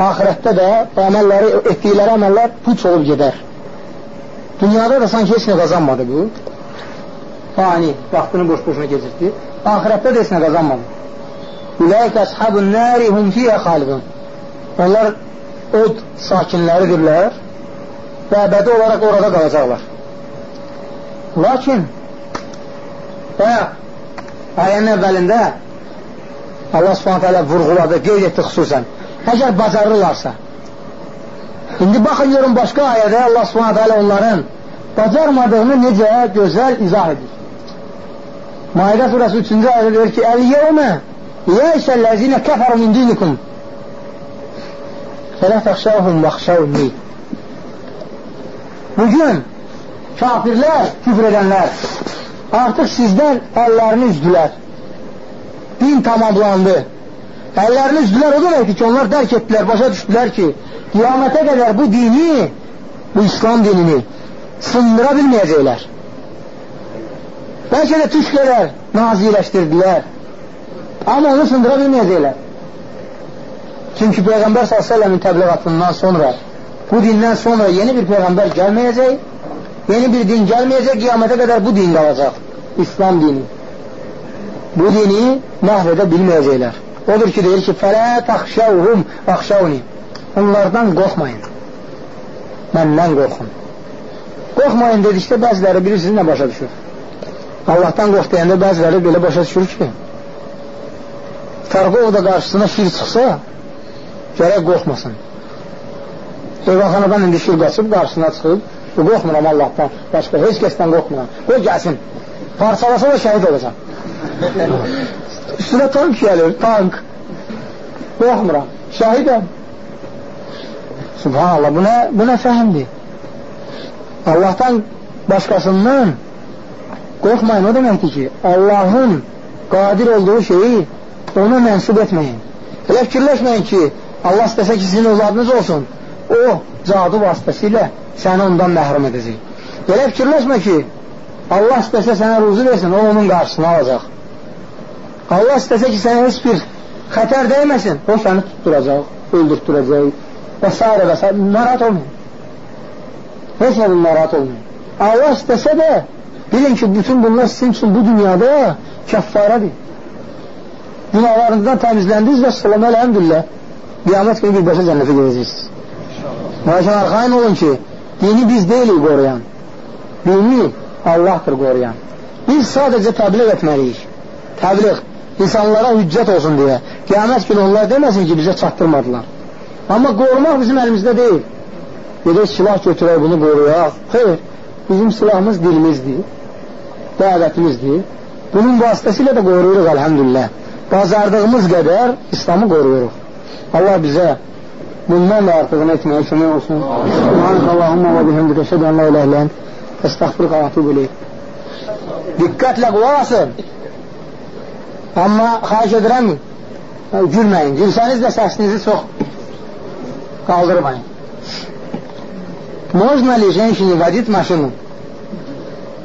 ahirətdə də əməlləri, etdikləri əməllər puç olub gedər. Dünyada da sanki heç nə qazanmadı bu. Fani, vaxtını boş-boşuna keçirdi. Ahirətdə də heç nə qazanmadı. Ulaikə əshabun nəri hum fiyyə xalqın. Onlar od sakinləridirlər və əbədi olaraq orada qalacaqlar. Lakin bayaq ayənin əvvəlində Allah subhanət hələ vurğuladı, qeyd etdi xüsusən. Əgər bacarırlarsa. İndi baxın görün başqa ayədə Allah subhanət hələ onların bacarmadığını necə gözəl izah edir. Maidə surəsi 3-cü ayədə deyir ki, Əl-yevmə yəşəlləzinə kəfəru min dinikum fələ təxşəhum vaxşəvni Bugün kafirlər, küfr edənlər artıq sizdən əllərini üzdülər. Din tamamlandı. Əllərini üzdülər o deməkdir ki, onlar dərk etdilər, başa düşdülər ki, qiyamətə qədər bu dini, bu İslam dinini sındıra bilməyəcəklər. Bəlkə də tük qədər naziləşdirdilər. Amma onu sındıra bilməyəcəklər. Çünki Peyğəmbər s.ə.v-in təbliğatından sonra, bu dindən sonra yeni bir Peyğəmbər gəlməyəcək, Yeni bir din gəlməyəcək, qiyamətə qədər bu din qalacaq. İslam dini. bu dini məhv edə bilməyəcəklər. Odur ki, deyir ki, fələ təxşəvhum əxşəvni. Onlardan qorxmayın. Məndən qorxun. Qorxmayın dedikdə bəziləri bilirsiniz nə başa düşür. Allahdan qorx deyəndə bəziləri belə başa düşür ki, Fərqov da qarşısına şir çıxsa, gərək qorxmasın. Eyvanxanadan indi şir qaçıb, qarşısına çıxıb, qorxmuram Allahdan, başqa heç kəsdən qorxmuram. Qoy gəlsin, parçalasa da şəhid olacaq. Üstünə tank gəlir, tank. Qorxmuram, şəhidəm. Subhanallah, bu nə, bu nə fəhimdir? Allahdan başqasından qorxmayın, o deməkdir ki, Allahın qadir olduğu şeyi ona mənsub etməyin. Elə fikirləşməyin ki, Allah istəsə ki, sizin övladınız olsun, o cadu vasitəsilə səni ondan məhrum edəcək. Elə fikirləşmə ki, Allah istəsə sənə ruzu versin, o onun qarşısını alacaq. Allah istəsə ki, sənə heç bir xətər dəyməsin, o səni tutturacaq, öldürtürəcək və s. və s. Narahat olmayın. Heç nədən narahat olmayın. Allah istəsə də bilin ki, bütün bunlar sizin üçün bu dünyada kəffarədir günahlarınızdan təmizləndiniz və salam əlhəmdülillah qiyamət günü birbaşa cənnətə gedəcəksiniz. Lakin arxain olun ki, dini biz deyilik qoruyan. Dini Allahdır qoruyan. Biz sadəcə təbliğ etməliyik. Təbliğ insanlara hüccət olsun deyə. Qiyamət günü onlar deməsin ki, bizə çatdırmadılar. Amma qorumaq bizim əlimizdə deyil. Gedək silah götürək, bunu qoruyaq. Xeyr, bizim silahımız dilimizdir, dəvətimizdir. Bunun vasitəsilə də qoruyuruq, əlhəmdülillah bacardığımız qədər İslamı qoruyuruq. Allah bizə bundan da artıqını etməyə kömək olsun. Subhanək Allahumma və bihəmdikə şədən la ilə ilən əstəxfirqə atub iləyik. Diqqətlə qulaq asın. Amma xahiş edirəm, gülməyin. Gülsəniz də səsinizi çox qaldırmayın. Можно ли женщине водить машину?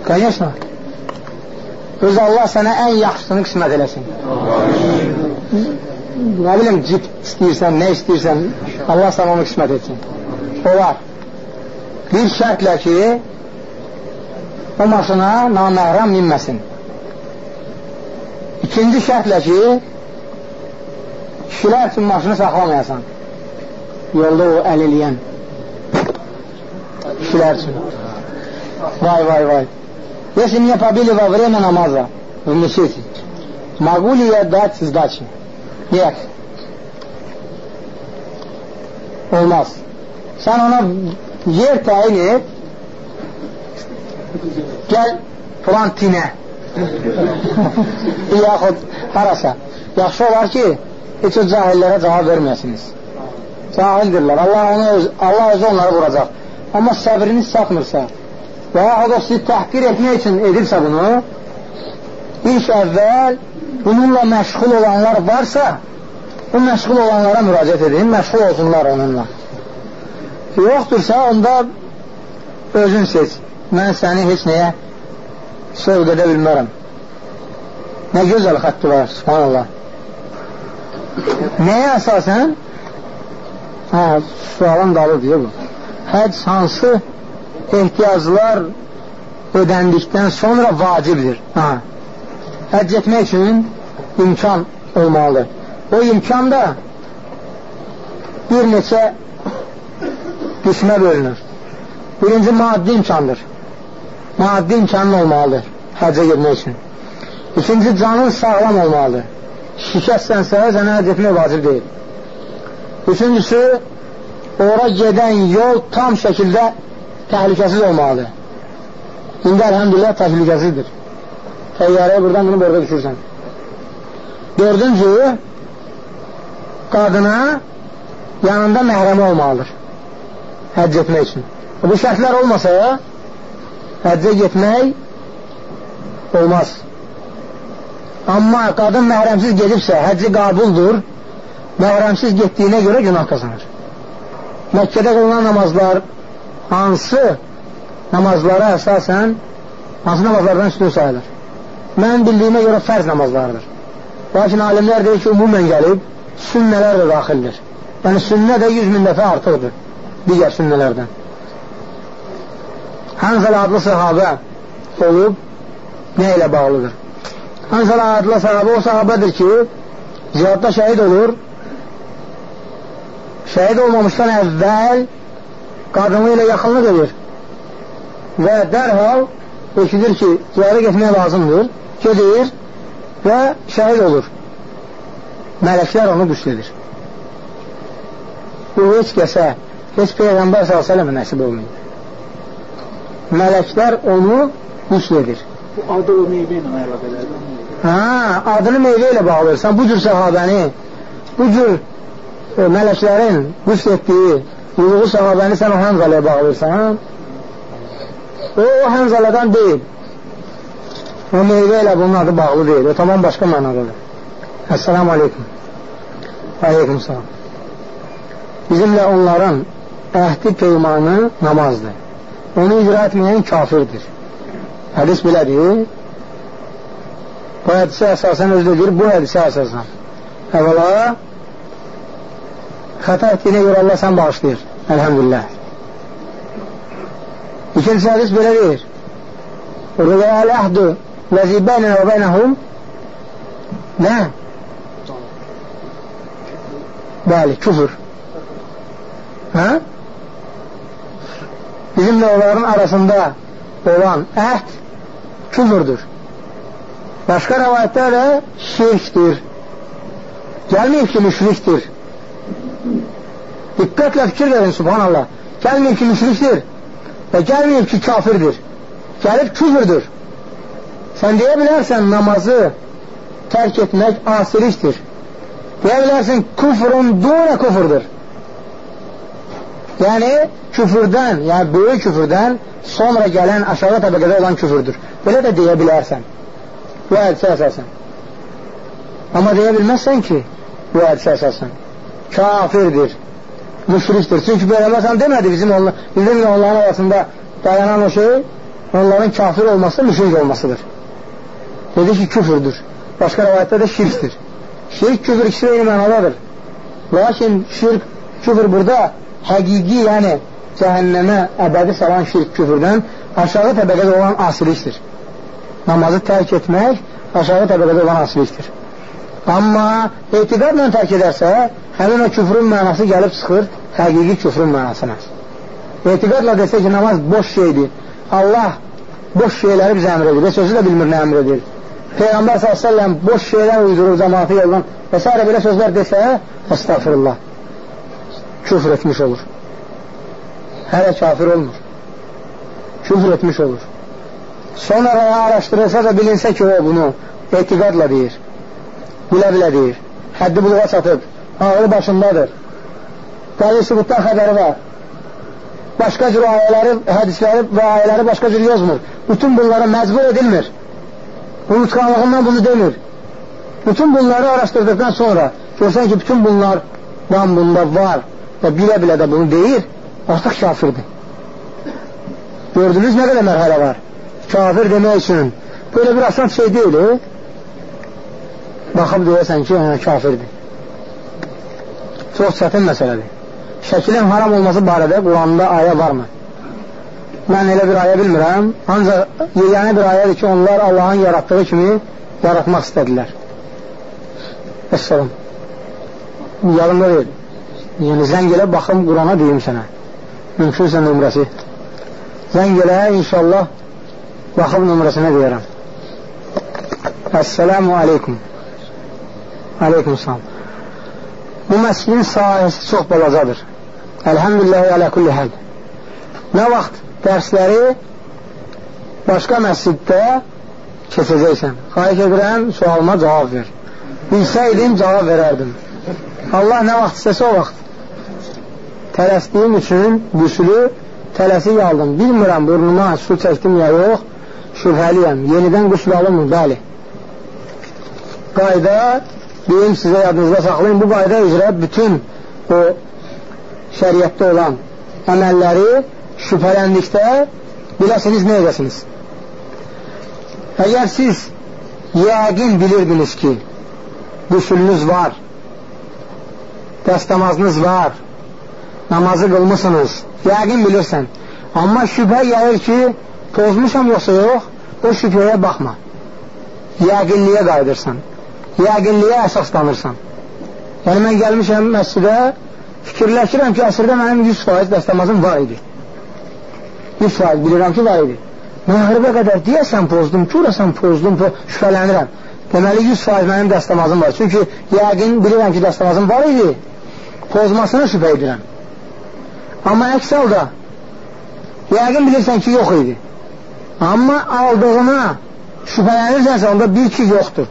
Конечно. Öz Allah sənə ən yaxşısını qismət eləsin. Nə bilim, cip istəyirsən, nə istəyirsən, Allah sənə onu qismət etsin. Olar. Bir şərtlə ki, o maşına naməhrəm minməsin. İkinci şərtlə ki, kişilər üçün maşını saxlamayasan. Yolda o əl eləyən. Kişilər üçün. Vay, vay, vay. Если мне побили во время намаза в мечети, могу ли я дать сдачи? Нет. Olmaz. Sen ona yer tayin et, gel filan tinə, yaxud harasa. Yaxşı olar ki, heç o cahillərə cavab verməyəsiniz. Cahildirlər. Allah, onu öz, Allah özü onları vuracaq. Amma səbriniz çatmırsa, və yaxud o sizi təhqir etmək üçün edirsə bunu, ilk əvvəl bununla məşğul olanlar varsa, o məşğul olanlara müraciət edin, məşğul olsunlar onunla. Yoxdursa, onda özün seç. Mən səni heç nəyə sövq edə bilmərəm. Nə gözəl xətti var, subhanallah. Nəyə əsasən? Hə, sualın dalı deyə bu. Həc hansı ehtiyaclar ödəndikdən sonra vacibdir. Ha. Həcc etmək üçün imkan olmalıdır. O imkan da bir neçə qismə bölünür. Birinci maddi imkandır. Maddi imkanın olmalıdır həccə getmək üçün. İkinci canın sağlam olmalıdır. Şikəstlənsə sənə həcc etmək vacib deyil. Üçüncüsü ora gedən yol tam şəkildə təhlükəsiz olmalıdır. İndi əlhəmdülillah təhlükəsizdir. Təyyarəyə buradan bunu borda düşürsən. Dördüncü, qadına yanında məhrəmi olmalıdır. Həcc etmək üçün. Bu şərtlər olmasa, həccə getmək olmaz. Amma qadın məhrəmsiz gedibsə, həcci qabuldur, məhrəmsiz getdiyinə görə günah qazanır. Məkkədə qılınan namazlar, hansı namazlara əsasən hansı namazlardan üstün sayılır? Mən bildiyimə görə fərz namazlardır. Lakin alimlər deyir ki, umumən gəlib sünnələr də daxildir. Yəni sünnə də 100 min dəfə artıqdır digər sünnələrdən. Hanzəl adlı səhabə olub nə ilə bağlıdır? Hansılar adlı sahabə o sahabədir ki, cihadda şəhid olur. Şəhid olmamışdan əvvəl qadını ilə yaxınlıq edir və dərhal eşidir ki, cihada getmək lazımdır, gedir və şəhid olur. Mələklər onu qüslədir. Bu heç kəsə, heç Peyğəmbər s.ə.və nəsib olmayıb. Mələklər onu qüslədir. Bu adı o meyvə ilə əlaqələrdir. Hə, adını meyvə ilə bağlayırsan. Bu cür səhabəni, bu cür e, mələklərin qüsl etdiyi yuluğu səhabəni sən o Həmzaləyə bağlayırsan. O, o Həmzalədən deyil. O meyvə ilə bunun adı bağlı deyil. O tamam başqa mənadadır. Əssalamu aleykum. Aleykum salam. Bizimlə onların əhdi peymanı namazdır. Onu icra etməyən kafirdir. Hədis belədir. Bu hədisə əsasən özü deyir, bu hədisə əsasən. Əvvəla, xəta etdiyinə görə Allah sən bağışlayır. Əlhəmdülillah. İkinci hədis belə deyir. Orada əl-əhdu ləzi bəynənə və bəynəhum nə? Küfür. Hə? Bizimlə onların arasında olan əhd küfürdür. Başqa rəvayətdə də şirkdir. Gəlməyib ki, müşrikdir. Diqqətlə fikir verin, subhanallah. Gəlməyib ki, müşrikdir və gəlməyib ki, kafirdir. Gəlib küfürdür. Sən deyə bilərsən namazı tərk etmək asirikdir. Deyə bilərsən küfrün duna küfürdür. Yəni, küfürdən, yəni böyük küfürdən sonra gələn aşağı təbəqədə olan küfürdür. Belə də deyə bilərsən. Bu hədisə əsasən. Amma deyə bilməzsən ki, bu hədisə əsasən. Kafirdir, müşrikdir. Çünki Peyğəmbər demədi bizim onla, bizimlə onların arasında dayanan o şey, onların kafir olması, müşrik olmasıdır. Dedi ki, küfürdür. Başqa rəvayətdə də şirkdir. Şirk, küfür ikisi eyni mənadadır. Lakin şirk, küfür burada həqiqi, yəni cəhənnəmə əbədi salan şirk küfürdən aşağı təbəqədə olan asilikdir. Namazı tərk etmək aşağı təbəqədə olan asilikdir. Amma etiqadla tərk edərsə, həmin o küfrün mənası gəlib çıxır həqiqi küfrün mənasına. Etiqadla desə ki, namaz boş şeydir. Allah boş şeyləri bizə əmr edir və sözü də bilmir nə əmr edir. Peyğəmbər s.ə.v boş şeylər uydurur cəmaatı yoldan və s. belə sözlər desə, əstəğfirullah, küfr etmiş olur. Hələ kafir olmur. Küfr etmiş olur. Sonra araşdırılsa da bilinsə ki, o bunu etiqadla deyir. Bilə-bilə deyir. Həddi buluğa çatıb, ağlı başındadır. Qəli sübutdan xəbəri var. Başqa cür ayələri, hədisləri və ayələri başqa cür yazmır. Bütün bunlara məcbur edilmir. Unutqanlığından bunu demir. Bütün bunları araşdırdıqdan sonra görsən ki, bütün bunlar van bunda var və bilə-bilə də bunu deyir, artıq kafirdir. Gördünüz nə qədər mərhələ var? Kafir demək üçün böyle bir asan şey deyil, e? Baxıb deyəsən ki, hə, kafirdir. Çox çətin məsələdir. Şəkilin haram olması barədə Quranda ayə varmı? Mən elə bir ayə bilmirəm. Ancaq yeganə bir ayədir ki, onlar Allahın yaratdığı kimi yaratmaq istədilər. Əssalam. Yalımda deyil. Yəni, zəng elə baxım Qurana deyim sənə. Mümkünsə nömrəsi. Zəng elə, inşallah, baxım nömrəsinə deyərəm. Əssəlamu aleykum. Aleykum salam. Bu məscidin sahəsi çox balacadır. Əlhəmdülillah, ələ kulli həl. Nə vaxt dərsləri başqa məsciddə keçəcəksən. Xahiş edirəm, sualıma cavab ver. Bilsəydim, cavab verərdim. Allah nə vaxt istəsə o vaxt. Tələsdiyim üçün qüsülü tələsik aldım. Bilmirəm, burnuma su çəkdim ya yox, şübhəliyəm. Yenidən qüsül alınmır, bəli. Qayda, deyim sizə yadınızda saxlayın, bu qayda üzrə bütün o şəriətdə olan əməlləri şübhələndikdə biləsiniz nə edəsiniz? Əgər siz yəqin bilirdiniz ki, qüsülünüz var, dəstəmazınız var, namazı qılmısınız, yəqin bilirsən. Amma şübhə gəlir ki, pozmuşam yoxsa yox, o şübhəyə baxma. yəqinliyə qayıdırsan. Yəqinliyə əsaslanırsan. Yəni, mən gəlmişəm məscidə, fikirləşirəm ki, əsrdə mənim 100% dəstəmazım var idi. 100% bilirəm ki, var idi. Məğribə qədər deyəsən pozdum, görəsən pozdum, po şübhələnirəm. Deməli, 100% mənim dəstəmazım var. Çünki yəqin bilirəm ki, dəstəmazım var idi, pozmasına şübhə edirəm. Amma əks halda, yəqin bilirsən ki, yox idi. Amma aldığına şübhələnirsənsə, onda bil ki, yoxdur.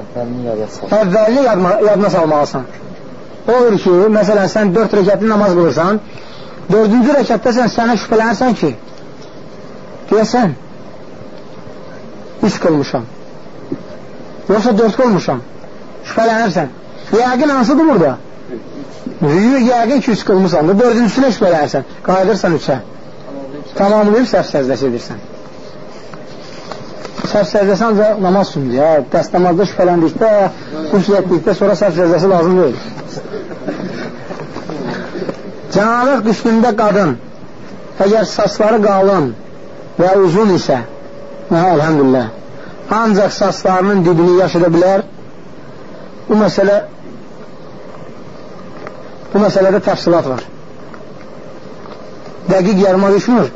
Əvvəlini yada sal. Əvvəlini yadma, yadına salmalısan. Olur ki, məsələn, sən dörd rəkətli namaz qılırsan, dördüncü rəkətdə sən sənə şübhələnirsən ki, deyəsən, üç qılmışam. Yoxsa dörd qılmışam. Şübhələnirsən. Yəqin hansıdır burada? Yəqin ki, üç qılmışsan da, dördüncüsünə şübhələnirsən. Qayıdırsan üçə. Tamamlayıb səhv səzdəsi edirsən. Səhv səzdəsi ancaq namaz üçündür. Ya, dəstəmazda şübhələndikdə, qüsl etdikdə sonra səhv səzdəsi lazım deyil. Cənabət qüslündə qadın, əgər saçları qalın və uzun isə, hə, əlhəmdülillah, ancaq saçlarının dibini yaşada bilər, bu məsələ bu məsələdə təfsilat var. Dəqiq yarıma düşmür.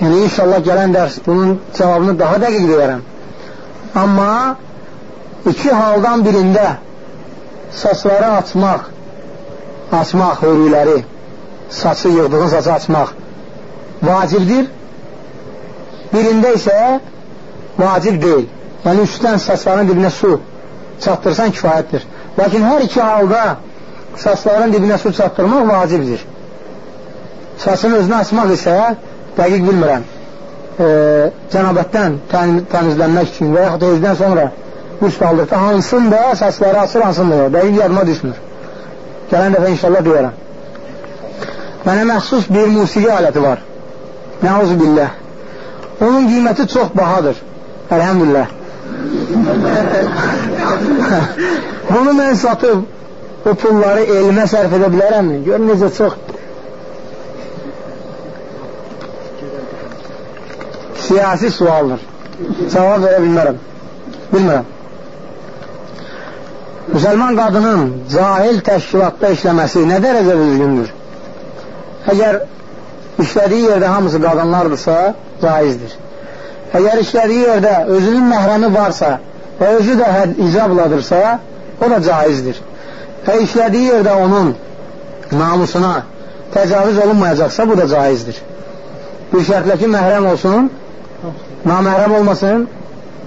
Yəni, inşallah gələn dərs bunun cavabını daha dəqiq deyərəm. Amma iki haldan birində saçları açmaq açmaq hörükləri, saçı yığdığın saçı açmaq vacibdir. Birində isə vacib deyil. Yəni, üstdən saçların dibinə su çatdırsan kifayətdir. Lakin hər iki halda saçların dibinə su çatdırmaq vacibdir. Saçın özünü açmaq isə dəqiq bilmirəm. E, cənabətdən təmizlənmək üçün və yaxud evdən sonra qüsl aldıqda hansında saçları açır, hansında dəqiq yadıma düşmür. Gələn dəfə inşallah deyərəm. Mənə məxsus bir musiqi aləti var. Nəuzu billah. Onun qiyməti çox bahadır. Əlhəmdülillah. Bunu mən satıb o pulları elmə sərf edə bilərəmmi? Gör necə çox siyasi sualdır. Cavab verə bilmərəm. Bilmirəm müsəlman qadının cahil təşkilatda işləməsi nə dərəcə düzgündür? Əgər işlədiyi yerdə hamısı qadınlardırsa, caizdir. Əgər işlədiyi yerdə özünün məhrəmi varsa və özü də icabladırsa, o da caizdir. Və işlədiyi yerdə onun namusuna təcavüz olunmayacaqsa, bu da caizdir. Bir şərtlə ki, məhrəm olsun, naməhrəm olmasın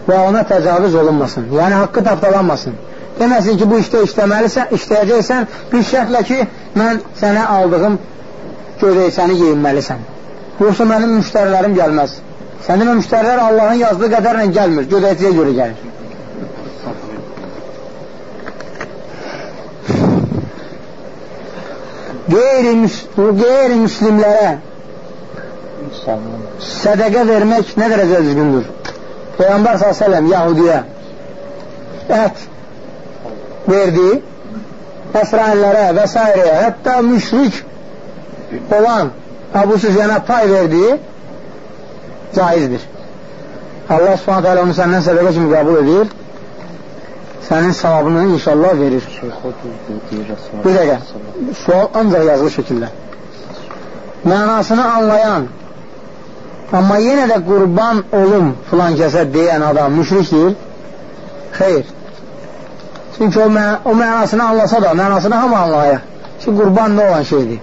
və ona təcavüz olunmasın. Yəni, haqqı tapdalanmasın. Deməsin ki, bu işdə işləməlisən, işləyəcəksən, bir şərtlə ki, mən sənə aldığım gödəysəni geyinməlisən. Yoxsa mənim müştərilərim gəlməz. Sənin müştərilər Allahın yazdığı qədərlə gəlmir, gödəyiciyə görə gəlir. Qeyri-müslimlərə sədəqə vermək nə dərəcə düzgündür? Peyğəmbər s.ə.v Yahudiyə ət verdi əsranilərə və s. hətta müşrik olan Əbu Süfyana pay verdi caizdir. Allah subhanət hələ onu səndən sədəqə kimi qəbul edir sənin savabını inşallah verir. Bir dəqiqə, sual ancaq yazılı şəkildə. Mənasını anlayan, amma yenə də qurban olum filan kəsə deyən adam müşrikdir. Xeyr, Çünki o, mə o mənasını anlasa da, mənasını hamı anlayır ki, qurban nə olan şeydir.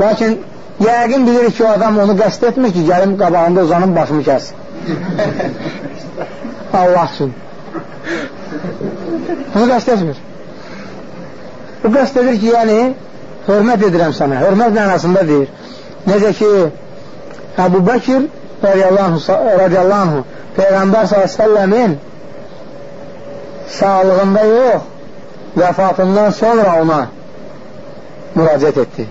Lakin yəqin bilir ki, o adam onu qəst etmir ki, gəlim qabağında uzanın başımı kəs. Allah üçün. Onu qəst etmir. O qəst edir ki, yəni, hörmət edirəm sənə. Hörmət mənasında deyir. Necə ki, Əbu Bəkir radiyallahu anh Peyğəmbər s.ə.v-in sağlığında yox, vəfatından sonra ona müraciət etdi.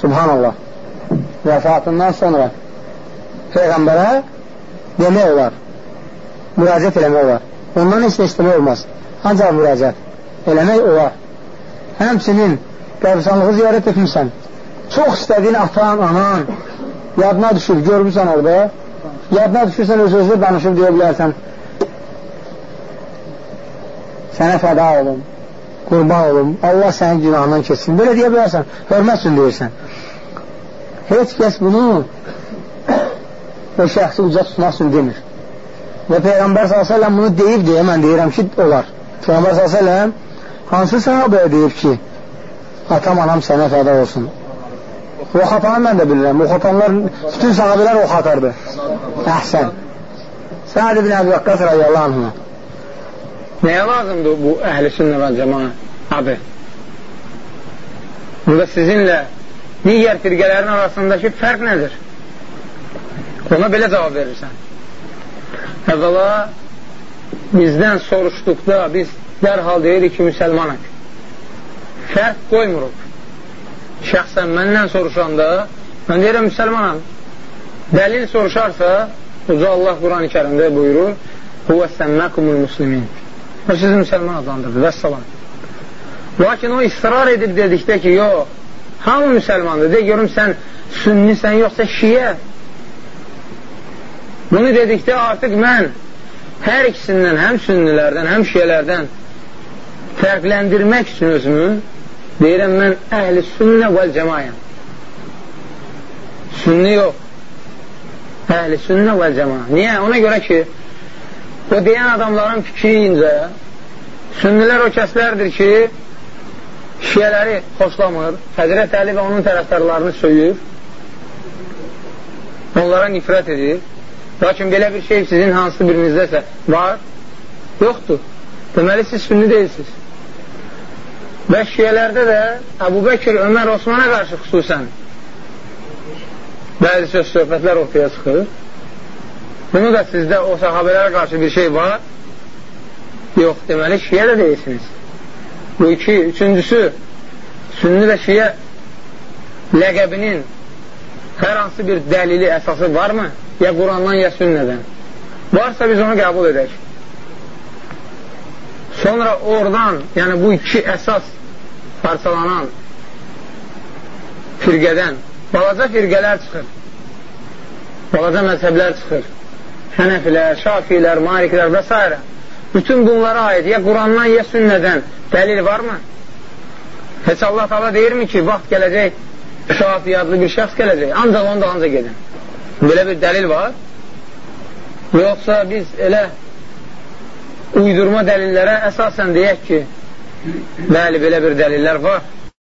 Subhanallah. Vəfatından sonra Peyğəmbərə demək olar, müraciət eləmək olar. Ondan heç nə istəmək olmaz. Ancaq müraciət eləmək olar. Həmçinin qəbristanlığı ziyarət etmirsən. Çox istədiyin atan, anan yadına düşür, görmüsən orada yadına düşürsən, öz-özü danışıb deyə bilərsən, sənə fəda olum, qurban olum, Allah sənin günahından keçsin. Belə deyə bilərsən, hörmət üçün deyirsən. Heç kəs bunu o şəxsi uca tutmaq üçün demir. Və Peyğəmbər s.ə.v bunu deyib deyə mən deyirəm ki, olar. Peyğəmbər s.ə.v hansı sahabəyə deyib ki, atam, anam sənə fəda olsun. Ox atanı mən də bilirəm. Ox atanlar, bütün sahabələr ox atardı. Əhsən. Səad ibn Əbi Vəqqas radiyallahu anhına. Nəyə lazımdır bu əhl-i sünnə və cəma abi? Burada sizinlə digər firqələrin arasındakı fərq nədir? Ona belə cavab verirsən. Əvvəla bizdən soruşduqda biz dərhal deyirik ki, müsəlmanıq. Fərq qoymuruq. Şəxsən məndən soruşanda mən deyirəm müsəlmanam. Dəlil soruşarsa, Uca Allah Quran-ı kərimdə buyurur, Huvə səmməkumul muslimin. O sizi müsəlman adlandırdı. Vəssalam. Lakin o israr edib dedikdə ki, yox, hamı müsəlmandır. De, görüm sən sünnisən, yoxsa şiyə. Bunu dedikdə artıq mən hər ikisindən, həm sünnilərdən, həm şiələrdən fərqləndirmək üçün özümü deyirəm, mən əhli sünnə vəl cəmayəm. Sünni yox. Əhli sünnə vəl cəma. Niyə? Ona görə ki, o deyən adamların fikriyincə sünnilər o kəslərdir ki, şiələri xoşlamır, Həzrət Əli və onun tərəfdarlarını söyür, onlara nifrət edir Lakin belə bir şey sizin hansı birinizdəsə var, yoxdur. Deməli, siz sünni deyilsiniz. Və şiələrdə də Əbu Bəkir, Ömər, Osmana qarşı xüsusən bəzi söz söhbətlər ortaya çıxır. Bunu da sizdə o sahabələrə qarşı bir şey var. Yox, deməli, şiə də deyilsiniz. Bu iki, üçüncüsü, sünni və şiə ləqəbinin hər hansı bir dəlili, əsası varmı? Ya Qurandan, ya sünnədən. Varsa biz onu qəbul edək. Sonra oradan, yəni bu iki əsas parçalanan firqədən balaca firqələr çıxır. Balaca məzhəblər çıxır. Hənəfilər, şafilər, maliklər və s. Bütün bunlara aid ya Qurandan, ya sünnədən dəlil varmı? Heç Allah tala deyirmi ki, vaxt gələcək Şafi adlı bir şəxs gələcək. Ancaq onu da ancaq gedin. Belə bir dəlil var. Yoxsa biz elə uydurma dəlillərə əsasən deyək ki, bəli, belə bir dəlillər var.